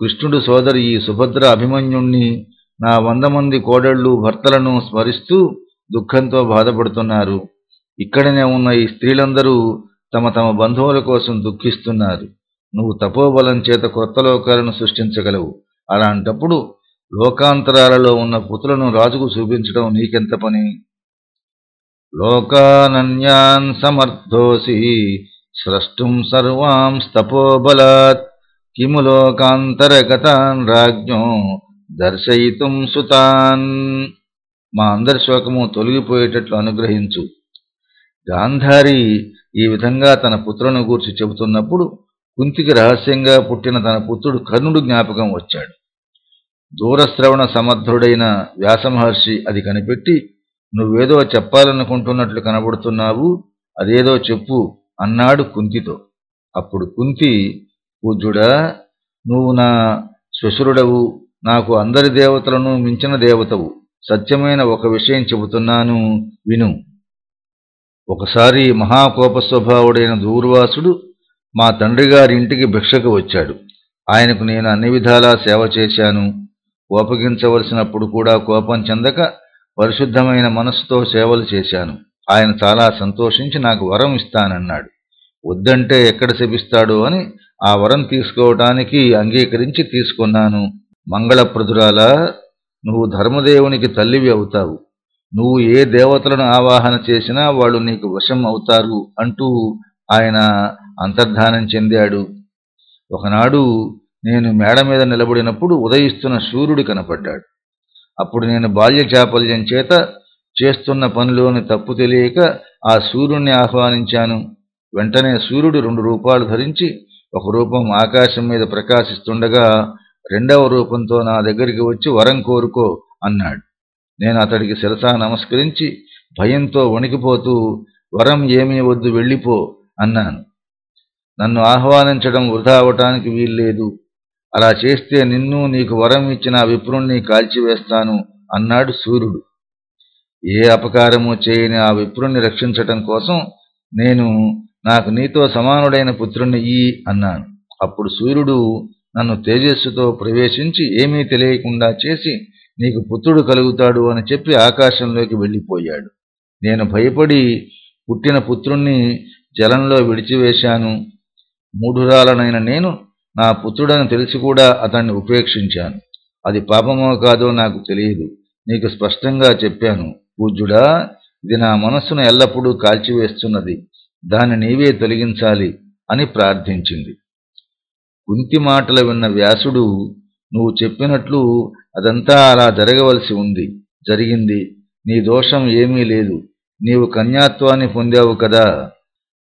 కృష్ణుడు సోదరి ఈ సుభద్ర అభిమన్యుణ్ణి నా వంద మంది కోడళ్ళు భర్తలను స్మరిస్తూ దుఃఖంతో బాధపడుతున్నారు. ఇక్కడనే ఉన్న ఈ స్త్రీలందరూ తమ తమ బంధువుల కోసం దుఃఖిస్తున్నారు. నువ్వు తపోబలం చేత కొత్త లోకాలను సృష్టించగలవు. అలాంటప్పుడు లోకాంతరాలలో ఉన్న పుతులను రాజుకు చూపించడం నీకెంత పని? లోకానన్యాన్ సమర్థోసి స్రష్టుం సర్వాంస్తపోబలాత్ కిము లోకాంతరగతాన్ రాజ్ఞో దర్శయితుం సుతాన్. మా అందరి శోకము తొలగిపోయేటట్లు అనుగ్రహించు. గాంధారి ఈ విధంగా తన పుత్రులను గూర్చి చెబుతున్నప్పుడు కుంతికి రహస్యంగా పుట్టిన తన పుత్రుడు కర్ణుడు జ్ఞాపకం వచ్చాడు. దూరశ్రవణ సమర్థుడైన వ్యాసమహర్షి అది కనిపెట్టి నువ్వేదో చెప్పాలనుకుంటున్నట్లు కనబడుతున్నావు అదేదో చెప్పు అన్నాడు కుంతితో. అప్పుడు కుంతి పూజ్యుడా నువ్వు నా శ్వశురుడవు నాకు అందరి దేవతలను మించిన దేవతవు. సత్యమైన ఒక విషయం చెబుతున్నాను విను. ఒకసారి మహాకోపస్వభావుడైన దూర్వాసుడు మా తండ్రి గారి ఇంటికి భిక్షకు వచ్చాడు. ఆయనకు నేను అన్ని విధాలా సేవ చేశాను. కోపగించవలసినప్పుడు కూడా కోపం చెందక పరిశుద్ధమైన మనస్సుతో సేవలు చేశాను. ఆయన చాలా సంతోషించి నాకు వరం ఇస్తానన్నాడు. వద్దంటే ఎక్కడ శపిస్తాడు అని ఆ వరం తీసుకోవటానికి అంగీకరించి తీసుకున్నాను. మంగళప్రదురాలా నువ్వు ధర్మదేవునికి తల్లివి అవుతావు. నువ్వు ఏ దేవతలను ఆవాహన చేసినా వాళ్ళు నీకు వశం అవుతారు అంటూ ఆయన అంతర్ధానం చెందాడు. ఒకనాడు నేను మేడ మీద నిలబడినప్పుడు ఉదయిస్తున్న సూర్యుడు కనపడ్డాడు. అప్పుడు నేను బాల్య చాపల్యం చేత చేస్తున్న పనిలోని తప్పు తెలియక ఆ సూర్యుణ్ణి ఆహ్వానించాను. వెంటనే సూర్యుడు రెండు రూపాలు ధరించి ఒక రూపం ఆకాశం మీద ప్రకాశిస్తుండగా రెండవ రూపంతో నా దగ్గరికి వచ్చి వరం కోరుకో అన్నాడు. నేను అతడికి శిరసా నమస్కరించి భయంతో వణికిపోతూ వరం ఏమీ వద్దు వెళ్ళిపో అన్నాను. నన్ను ఆహ్వానించడం వృధా అవటానికి వీల్లేదు. అలా చేస్తే నిన్ను నీకు వరం ఇచ్చిన విప్రుణ్ణి కాల్చివేస్తాను అన్నాడు సూర్యుడు. ఏ అపకారము చేయని ఆ విప్రుణ్ణి రక్షించటం కోసం నేను నాకు నీతో సమానుడైన పుత్రుణ్ణి ఈ అన్నాను. అప్పుడు సూర్యుడు నన్ను తేజస్సుతో ప్రవేశించి ఏమీ తెలియకుండా చేసి నీకు పుత్రుడు కలుగుతాడు అని చెప్పి ఆకాశంలోకి వెళ్ళిపోయాడు. నేను భయపడి పుట్టిన పుత్రుణ్ణి జలంలో విడిచివేశాను. మూఢురాలనైన నేను నా పుత్రుడని తెలిసి కూడా అతన్ని ఉపేక్షించాను. అది పాపమో కాదో నాకు తెలియదు. నీకు స్పష్టంగా చెప్పాను. పూజ్యుడా ఇది నా మనస్సును ఎల్లప్పుడూ కాల్చివేస్తున్నది. దాన్ని నీవే తొలగించాలి అని ప్రార్థించింది. కుంతి మాటలు విన్న వ్యాసుడు నువ్వు చెప్పినట్లు అదంతా అలా జరగవలసి ఉంది. జరిగింది. నీ దోషం ఏమీ లేదు. నీవు కన్యాత్వాన్ని పొందావు కదా.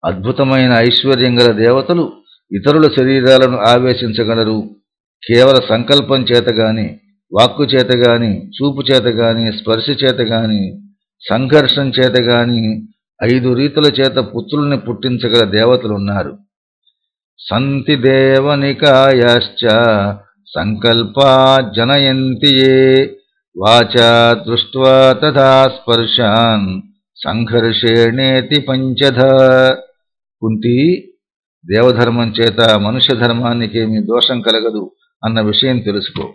అద్భుతమైన ఐశ్వర్యం గల దేవతలు ఇతరుల శరీరాలను ఆవేశించగలరు. కేవల సంకల్పం చేతగాని వాక్కు చేత గాని చూపు చేత గాని స్పర్శ చేతగాని సంఘర్షం చేతగాని ఐదు రీతుల చేత పుత్రుల్ని పుట్టించగల దేవతలున్నారు సంతి దేవనికాయాశ్చ సంకల్పా జనయంతి ఏ వాచా దృష్ట్వా తథా స్పర్శాన్ సంఘర్షేణేతి పంచధ. కుంతి దేవధర్మం చేత మనుష్య ధర్మానికేమీ దోషం కలగదు అన్న విషయం తెలుసుకో.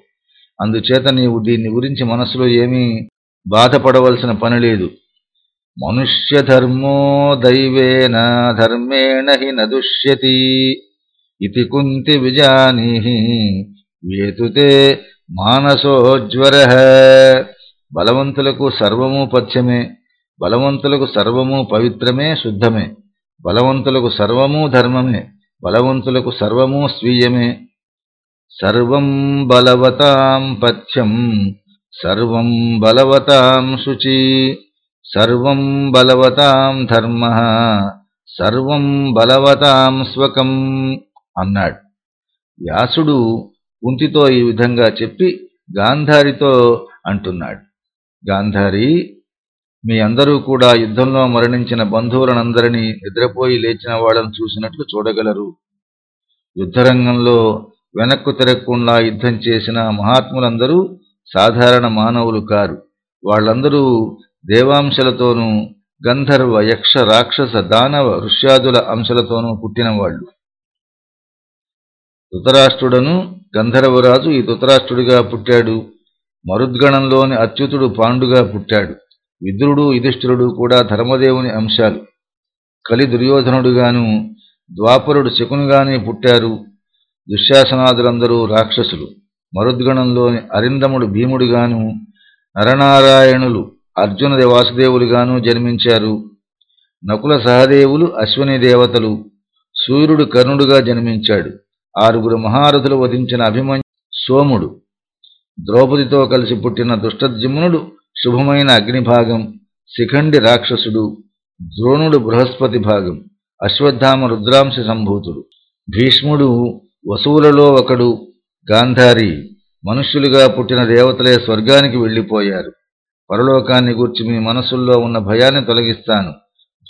అందుచేత నీవు దీన్ని గురించి మనసులో ఏమీ బాధపడవలసిన పని లేదు. మనుష్యధర్మో దైవేన ధర్మేణ హి నదుష్యతి ఇది కుంతి విజానీహి వేతుతే మానసోజ్వర. బలవంతులకు సర్వము పథ్యమే బలవంతులకు సర్వము పవిత్రమే శుద్ధమే. బలవంతులకు సర్వము ధర్మమే బలవంతులకు సర్వము స్వీయమే. సర్వం బలవతాం పథ్యం సర్వం బలవతాం శుచి సర్వం బలవతాం ధర్మ సర్వం బలవతాం స్వకం అన్నాడు. వ్యాసుడు కుంతితో ఈ విధంగా చెప్పి గాంధారితో అంటున్నాడు. గాంధారి మీ అందరూ కూడా యుద్ధంలో మరణించిన బంధువులనందరినీ నిద్రపోయి లేచిన వాళ్ళను చూసినట్లు చూడగలరు. యుద్ధరంగంలో వెనక్కు తిరగకుండా యుద్ధం చేసిన మహాత్ములందరూ సాధారణ మానవులు కారు. వాళ్ళందరూ దేవాంశలతోనూ గంధర్వ యక్ష రాక్షస దానవ ఋష్యాదుల అంశలతోనూ పుట్టినవాళ్ళు. ధృతరాష్ట్రుడను గంధర్వరాజు ఈ ధృతరాష్ట్రుడిగా పుట్టాడు. మరుద్గణంలోని అచ్యుతుడు పాండుగా పుట్టాడు. విదురుడు యుధిష్ఠిరుడు కూడా ధర్మదేవుని అంశాలు. కలి దుర్యోధనుడుగాను ద్వాపరుడు శకునుగానే పుట్టారు. దుశ్శాసనాదులందరూ రాక్షసులు. మరుద్గణంలోని అరిందముడు భీముడుగాను నరనారాయణులు అర్జున వాసుదేవులుగాను జన్మించారు. నకుల సహదేవులు అశ్విని దేవతలు సూర్యుడు కర్ణుడుగా జన్మించాడు. ఆరుగురు మహారథులు వధించిన అభిమన్యు సోముడు. ద్రౌపదితో కలిసి పుట్టిన దుష్టద్యుమ్నుడు శుభమైన అగ్నిభాగం శిఖండి రాక్షసుడు ద్రోణుడు బృహస్పతి భాగం అశ్వత్థామ రుద్రాంశ సంభూతుడు. భీష్ముడు వసువులలో ఒకడు గాంధారి మనుష్యులుగా పుట్టిన దేవతలే స్వర్గానికి వెళ్ళిపోయారు. పరలోకాన్ని గూర్చి మీ మనసుల్లో ఉన్న భయాన్ని తొలగిస్తాను.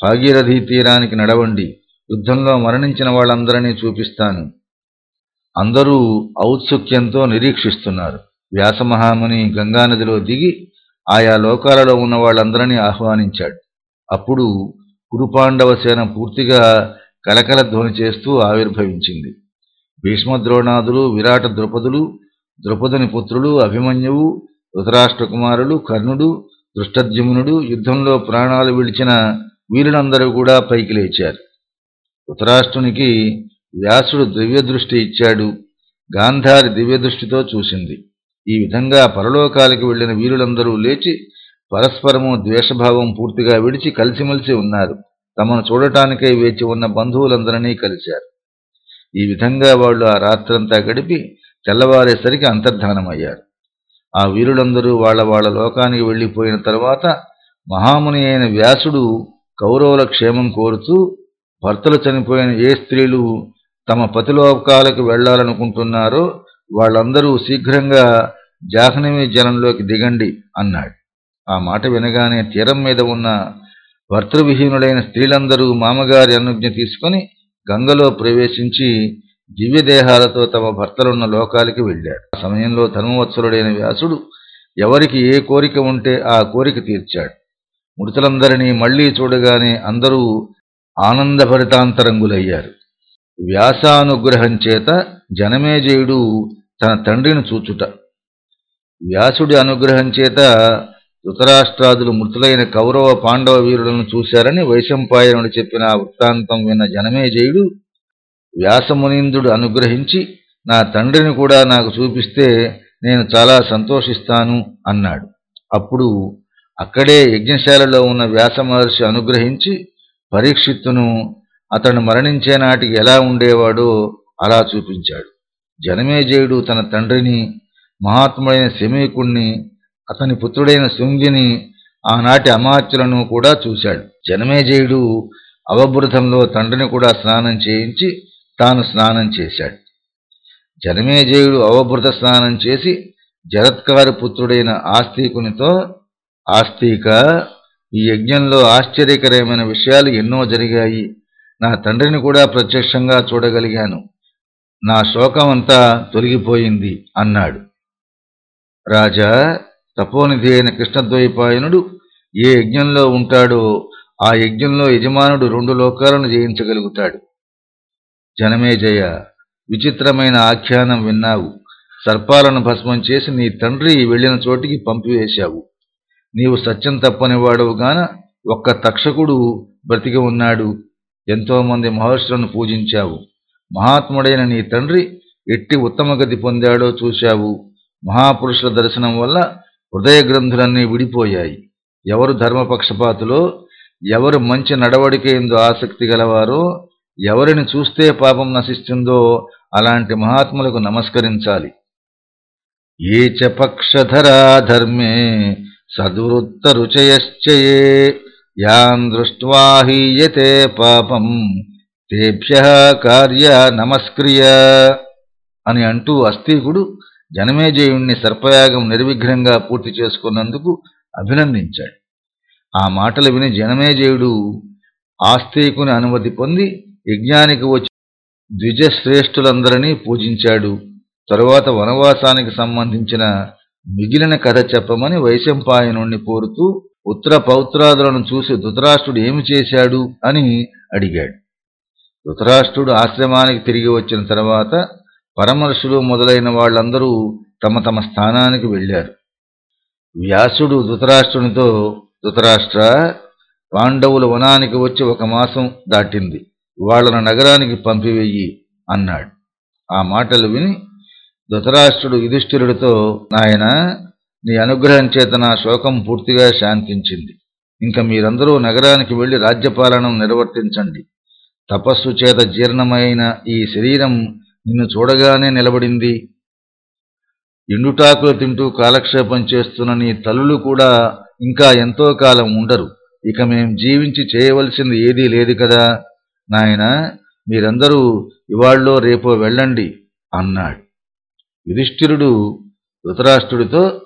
భాగీరథీ తీరానికి నడవండి. యుద్ధంలో మరణించిన వాళ్ళందరినీ చూపిస్తాను. అందరూ ఔత్సుక్యంతో నిరీక్షిస్తున్నారు. వ్యాసమహాముని గంగానదిలో దిగి ఆయా లోకాలలో ఉన్న వాళ్ళందరినీ ఆహ్వానించాడు. అప్పుడు కురుపాండవ సేన పూర్తిగా కలకల ధ్వని చేస్తూ ఆవిర్భవించింది. భీష్మద్రోణాదులు విరాట ద్రుపదులు ద్రుపదుని పుత్రులు అభిమన్యువు ధృతరాష్ట్రకుమారులు కర్ణుడు దృష్టద్యుమ్నుడు యుద్ధంలో ప్రాణాలు విడిచిన వీరులందరూ కూడా పైకి లేచారు. ధృతరాష్ట్రునికి వ్యాసుడు దివ్యదృష్టి ఇచ్చాడు. గాంధారి దివ్యదృష్టితో చూసింది. ఈ విధంగా పరలోకాలకు వెళ్ళిన వీరులందరూ లేచి పరస్పరము ద్వేషభావం పూర్తిగా విడిచి కలిసిమెలిసి ఉన్నారు. తమను చూడటానికై వేచి ఉన్న బంధువులందరినీ కలిశారు. ఈ విధంగా వాళ్ళు ఆ రాత్రంతా గడిపి తెల్లవారేసరికి అంతర్ధానమయ్యారు. ఆ వీరులందరూ వాళ్ళ వాళ్ళ లోకానికి వెళ్ళిపోయిన తర్వాత మహాముని అయిన వ్యాసుడు కౌరవుల క్షేమం కోరుతూ భర్తలు చనిపోయిన ఏ స్త్రీలు తమ పతిలోకాలకు వెళ్ళాలనుకుంటున్నారో వాళ్ళందరూ శీఘ్రంగా జాహ్నవి జలంలోకి దిగండి అన్నాడు. ఆ మాట వినగానే తీరం మీద ఉన్న భర్తృవిహీనులైన స్త్రీలందరూ మామగారి అనుజ్ఞ తీసుకుని గంగలో ప్రవేశించి దివ్యదేహాలతో తమ భర్తలున్న లోకాలకి వెళ్ళాడు. ఆ సమయంలో ధర్మవత్సలుడైన వ్యాసుడు ఎవరికి ఏ కోరిక ఉంటే ఆ కోరిక తీర్చాడు. మృతులందరినీ మళ్ళీ చూడగానే అందరూ ఆనందభరితాంతరంగులయ్యారు వ్యాసానుగ్రహం చేత జనమేజయుడు తన తండ్రిని చూచుట. వ్యాసుడి అనుగ్రహం చేత ధృతరాష్ట్రాదులు మృతులైన కౌరవ పాండవ వీరులను చూశారని వైశంపాయనుడు చెప్పిన ఆ వృత్తాంతం విన్న జనమేజయుడు వ్యాసమునీంద్రుడు అనుగ్రహించి నా తండ్రిని కూడా నాకు చూపిస్తే నేను చాలా సంతోషిస్తాను అన్నాడు. అప్పుడు అక్కడే యజ్ఞశాలలో ఉన్న వ్యాస మహర్షి అనుగ్రహించి పరీక్షిత్తును అతను మరణించే నాటికి ఎలా ఉండేవాడో అలా చూపించాడు. జనమేజయుడు తన తండ్రిని మహాత్ముడైన శమీకుణ్ణి అతని పుత్రుడైన శృంగిని ఆనాటి అమాత్యులను కూడా చూశాడు. జనమేజయుడు అవబృతంలో తండ్రిని కూడా స్నానం చేయించి తాను స్నానం చేశాడు. జనమేజయుడు అవభృత స్నానం చేసి జరత్కారు పుత్రుడైన ఆస్తికునితో ఆస్తిక ఈ యజ్ఞంలో ఆశ్చర్యకరమైన విషయాలు ఎన్నో జరిగాయి. నా తండ్రిని కూడా ప్రత్యక్షంగా చూడగలిగాను. నా శోకమంతా తొలగిపోయింది అన్నాడు. రాజా తపోనిధి అయిన కృష్ణద్వైపాయనుడు ఏ యజ్ఞంలో ఉంటాడో ఆ యజ్ఞంలో యజమానుడు రెండు లోకాలను జయించగలుగుతాడు. జనమేజయ విచిత్రమైన ఆఖ్యానం విన్నావు. సర్పాలను భస్మం చేసి నీ తండ్రి వెళ్ళిన చోటికి పంపివేశావు. నీవు సత్యం తప్పనివాడవు గాన ఒక్క తక్షకుడు బ్రతికి ఉన్నాడు. ఎంతోమంది మహర్షులను పూజించావు. మహాత్ముడైన నీ తండ్రి ఎట్టి ఉత్తమగతి పొందాడో చూశావు. మహాపురుషుల దర్శనం వల్ల హృదయ గ్రంథులన్నీ విడిపోయాయి. ఎవరు ధర్మపక్షపాతులో ఎవరు మంచి నడవడిక ఎందు ఆసక్తి గలవారో ఎవరిని చూస్తే పాపం నశిస్తుందో అలాంటి మహాత్ములకు నమస్కరించాలి. ఏ చ పక్షధరా ధర్మే సద్వృత్త రుచయశ్చయే యాన్ దృష్ట్వా హీయతే పాపం తేభ్య కార్య నమస్క్రియ అని అంటూ అస్థీకుడు జనమేజయుణ్ణి సర్పయాగం నిర్విఘ్నంగా పూర్తి చేసుకున్నందుకు అభినందించాడు. ఆ మాటలు విని జనమేజయుడు ఆస్తికుని అనుమతి పొంది యజ్ఞానికి వచ్చి ద్విజశ్రేష్ఠులందరినీ పూజించాడు. తరువాత వనవాసానికి సంబంధించిన మిగిలిన కథ చెప్పమని వైశంపాయనుణ్ణి కోరుతూ ఉత్తర పౌత్రాదులను చూసి ధృతరాష్ట్రుడు ఏమి చేశాడు అని అడిగాడు. ధృతరాష్ట్రుడు ఆశ్రమానికి తిరిగి వచ్చిన తర్వాత పరమర్షులు మొదలైన వాళ్ళందరూ తమ తమ స్థానానికి వెళ్ళారు. వ్యాసుడు ధృతరాష్ట్రునితో ధృతరాష్ట్ర పాండవులు వనానికి వచ్చి ఒక మాసం దాటింది వాళ్ళను నగరానికి పంపివెయ్యి అన్నాడు. ఆ మాటలు విని ధృతరాష్ట్రుడు యుధిష్ఠిరుడితో నాయన నీ అనుగ్రహం చేత నా శోకం పూర్తిగా శాంతించింది. ఇంక మీరందరూ నగరానికి వెళ్ళి రాజ్యపాలనం నిర్వర్తించండి. తపస్సు చేత జీర్ణమైన ఈ శరీరం నిన్ను చూడగానే నిలబడింది. ఎండుటాకులు తింటూ కాలక్షేపం చేస్తున్న నీ తల్లులు కూడా ఇంకా ఎంతో కాలం ఉండరు. ఇక మేం జీవించి చేయవలసింది ఏదీ లేదు కదా? నాయన మీరందరూ ఇవాళ్ళో రేపో వెళ్ళండి అన్నాడు. యుధిష్ఠిరుడు ధృతరాష్ట్రుడితో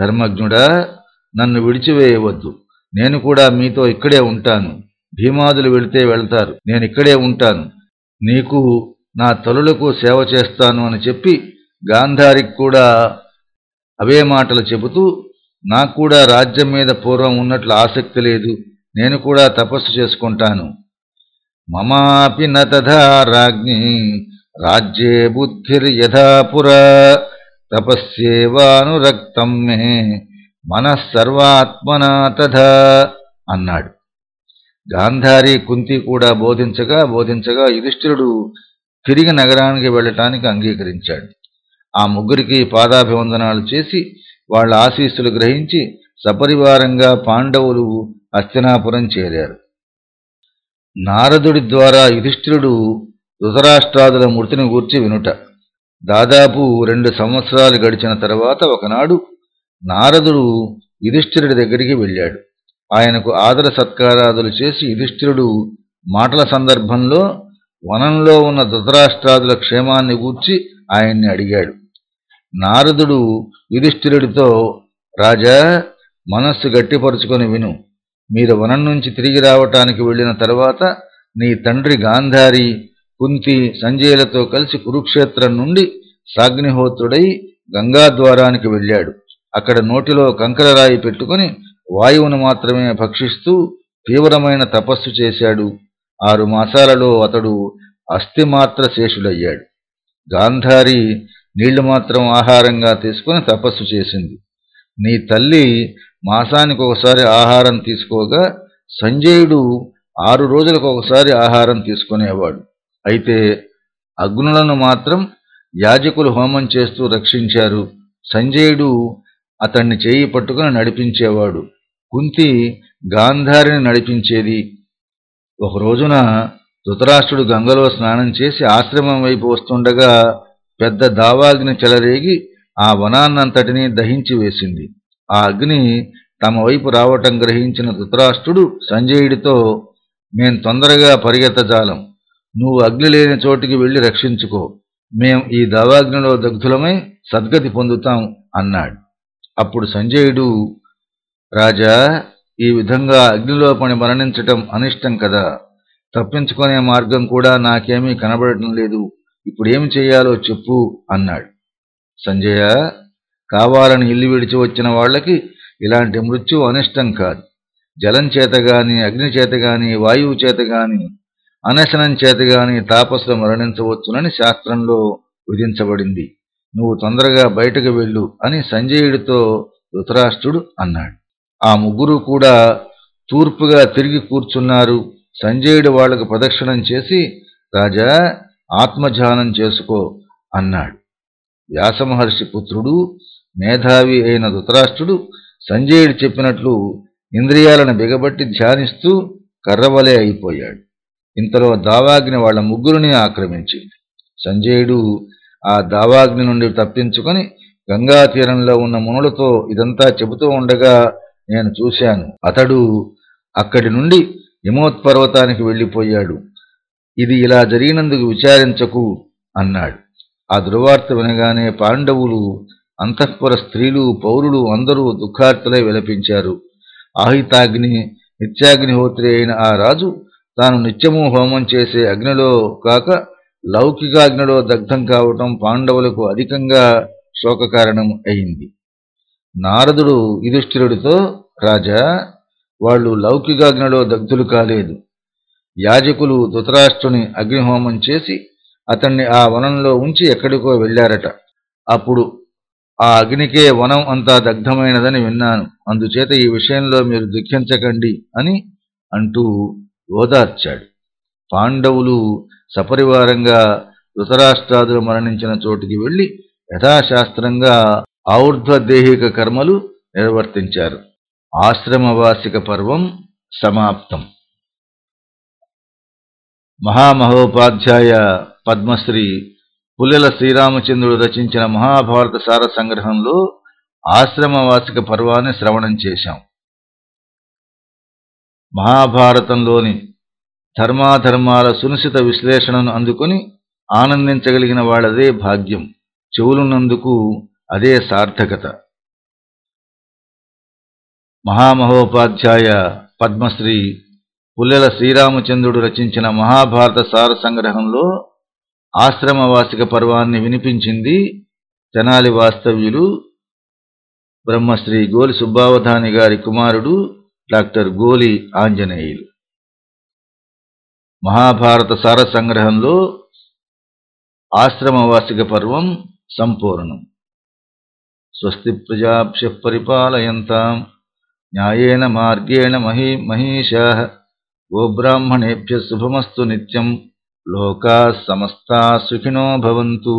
ధర్మజ్ఞుడా నన్ను విడిచివేయవద్దు. నేను కూడా మీతో ఇక్కడే ఉంటాను. భీమాదులు వెళితే వెళ్తారు. నేను ఇక్కడే ఉంటాను. నీకు నా తలులకు సేవ చేస్తాను అని చెప్పి గాంధారికి కూడా అవే మాటలు చెబుతూ నాకు కూడా రాజ్యం మీద పూర్వం ఉన్నట్లు ఆసక్తి లేదు నేను కూడా తపస్సు చేసుకుంటాను. మమాపి నథా రాజ్ఞి రాజ్యే బుద్ధిర్యథాపురా తపస్సేవానురక్తం మే మనస్సర్వాత్మనా తథా అన్నాడు. గాంధారి కుంతి కూడా బోధించగా బోధించగా యుధిష్ఠిరుడు తిరిగి నగరానికి వెళ్ళటానికి అంగీకరించాడు. ఆ ముగ్గురికి పాదాభివందనాలు చేసి వాళ్ళ ఆశీస్సులు గ్రహించి సపరివారంగా పాండవులు హస్తినాపురం చేరారు. నారదుడి ద్వారా యుధిష్ఠిరుడు ధృతరాష్ట్రాదుల మృతిని గూర్చి వినుట. దాదాపు రెండు సంవత్సరాలు గడిచిన తర్వాత ఒకనాడు నారదుడు యుధిష్ఠిరుడి దగ్గరికి వెళ్ళాడు. ఆయనకు ఆదర సత్కారాదులు చేసి యుధిష్ఠిరుడు మాటల సందర్భంలో వనంలో ఉన్న ధృతరాష్ట్రాదుల క్షేమాన్ని గూర్చి ఆయన్ని అడిగాడు. నారదుడు యుధిష్ఠిరుడితో రాజా మనస్సు గట్టిపరుచుకొని విను. మీరు వనం నుంచి తిరిగి రావటానికి వెళ్ళిన తర్వాత నీ తండ్రి గాంధారి కుంతి సంజయులతో కలిసి కురుక్షేత్రం నుండి సాగ్నిహోత్రుడై గంగాద్వారానికి వెళ్ళాడు. అక్కడ నోటిలో కంకరరాయి పెట్టుకుని వాయువును మాత్రమే భక్షిస్తూ తీవ్రమైన తపస్సు చేశాడు. ఆరు మాసాలలో అతడు అస్థిమాత్ర శేషుడయ్యాడు. గాంధారి నీళ్ళు మాత్రం ఆహారంగా తీసుకుని తపస్సు చేసింది. నీ తల్లి మాసానికి ఒకసారి ఆహారం తీసుకోగా సంజయుడు ఆరు రోజులకు ఒకసారి ఆహారం తీసుకునేవాడు. అయితే అగ్నులను మాత్రం యాజకులు హోమం చేస్తూ రక్షించారు. సంజయుడు అతన్ని చేయి పట్టుకుని నడిపించేవాడు. కుంతి గాంధారిని నడిపించేది ఒక రోజున ధృతరాష్ట్రుడు గంగలో స్నానం చేసి ఆశ్రమం వైపు వస్తుండగా పెద్ద దావాగ్ని చెలరేగి ఆ వనాన్నంతటినీ దహించి వేసింది. ఆ అగ్ని తమ వైపు రావటం గ్రహించిన ధృతరాష్ట్రుడు సంజయుడితో మేం తొందరగా పరిగెత్తజాలం. నువ్వు అగ్ని లేని చోటికి వెళ్ళి రక్షించుకో. మేం ఈ దావాగ్నిలో దగ్ధులమై సద్గతి పొందుతాం అన్నాడు. అప్పుడు సంజయుడు రాజా ఈ విధంగా అగ్నిలో పని మరణించటం అనిష్టం కదా. తప్పించుకునే మార్గం కూడా నాకేమీ కనబడటం లేదు. ఇప్పుడేమి చేయాలో చెప్పు అన్నాడు. సంజయ కావాలని ఇల్లు విడిచి వచ్చిన వాళ్ళకి ఇలాంటి మృత్యు అనిష్టం కాదు. జలం చేత గాని అగ్ని చేత గాని వాయువు చేత గాని అనశనం చేత గాని తాపసులు మరణించవచ్చునని శాస్త్రంలో విధించబడింది. నువ్వు తొందరగా బయటకు వెళ్ళు అని సంజయుడితో ధృతరాష్ట్రుడు అన్నాడు. ఆ ముగ్గురు కూడా తూర్పుగా తిరిగి కూర్చున్నారు. సంజయుడు వాళ్ళకు ప్రదక్షిణం చేసి రాజా ఆత్మధ్యానం చేసుకో అన్నాడు. వ్యాసమహర్షి పుత్రుడు మేధావి అయిన ధృతరాష్ట్రుడు సంజయుడు చెప్పినట్లు ఇంద్రియాలను బిగబట్టి ధ్యానిస్తూ కర్రవలే అయిపోయాడు. ఇంతలో దావాగ్ని వాళ్ళ ముగ్గురిని ఆక్రమించింది. సంజయుడు ఆ దావాగ్ని నుండి తప్పించుకొని గంగా తీరంలో ఉన్న మునులతో ఇదంతా చెబుతూ ఉండగా నేను చూశాను. అతడు అక్కడి నుండి హిమోత్పర్వతానికి వెళ్ళిపోయాడు. ఇది ఇలా జరిగినందుకు విచారించకు అన్నాడు. ఆ దుర్వార్త వినగానే పాండవులు అంతఃపుర స్త్రీలు పౌరులు అందరూ దుఃఖార్తలై విలపించారు. ఆహితాగ్ని నిత్యాగ్నిహోత్రి అయిన ఆ రాజు తాను నిత్యము హోమం చేసే అగ్నిలో కాక లౌకికాగ్నిలో దగ్ధం కావటం పాండవులకు అధికంగా శోకకారణం అయింది. నారదుడు యుధిష్ఠిరుడితో రాజా వాళ్ళు లౌకికాగ్నిలో దగ్ధులు కాలేదు. యాజకులు ధృతరాష్ట్రుని అగ్నిహోమం చేసి అతన్ని ఆ వనంలో ఉంచి ఎక్కడికో వెళ్ళారట. అప్పుడు ఆ అగ్నికే వనం అంతా దగ్ధమైనదని విన్నాను. అందుచేత ఈ విషయంలో మీరు దుఃఖించకండి అని అంటూ ఓదార్చాడు. పాండవులు సపరివారంగా ధృతరాష్ట్రాదులు మరణించిన చోటికి వెళ్ళి యథాశాస్త్రంగా ఔర్ధ్వదేహిక కర్మలు నిర్వర్తించారు. ఆశ్రమవాసిక పర్వం సమాప్తం. మహామహోపాధ్యాయ పద్మశ్రీ పుల్లెల శ్రీరామచంద్రుడు రచించిన మహాభారత సార సంగ్రహంలో ఆశ్రమవాసిక పర్వాన్ని శ్రవణం చేశాం. మహాభారతంలోని ధర్మాధర్మాల సునిశిత విశ్లేషణను అందుకొని ఆనందించగలిగిన వాళ్ళదే భాగ్యం. చెవులున్నందుకు అదే సార్థకత. మహామహోపాధ్యాయ పద్మశ్రీ పుల్లెల శ్రీరామచంద్రుడు రచించిన మహాభారత సార సంగ్రహంలో ఆశ్రమవాసిక పర్వాన్ని వినిపించింది తెనాలి వాస్తవ్యులు బ్రహ్మశ్రీ గోలి సుబ్బావధాని గారి కుమారుడు డాక్టర్ గోలి ఆంజనేయులు. మహాభారత సార సంగ్రహంలో ఆశ్రమవాసిక పర్వం సంపూర్ణం. स्वस्ति प्रजाभ्यः परिपालयन्ताम्। न्यायेन मार्गेण मही महीषाः गोब्राह्मणेभ्यः शुभमस्तु नित्यम्। लोकाः समस्ताः सुखिनो भवन्तु।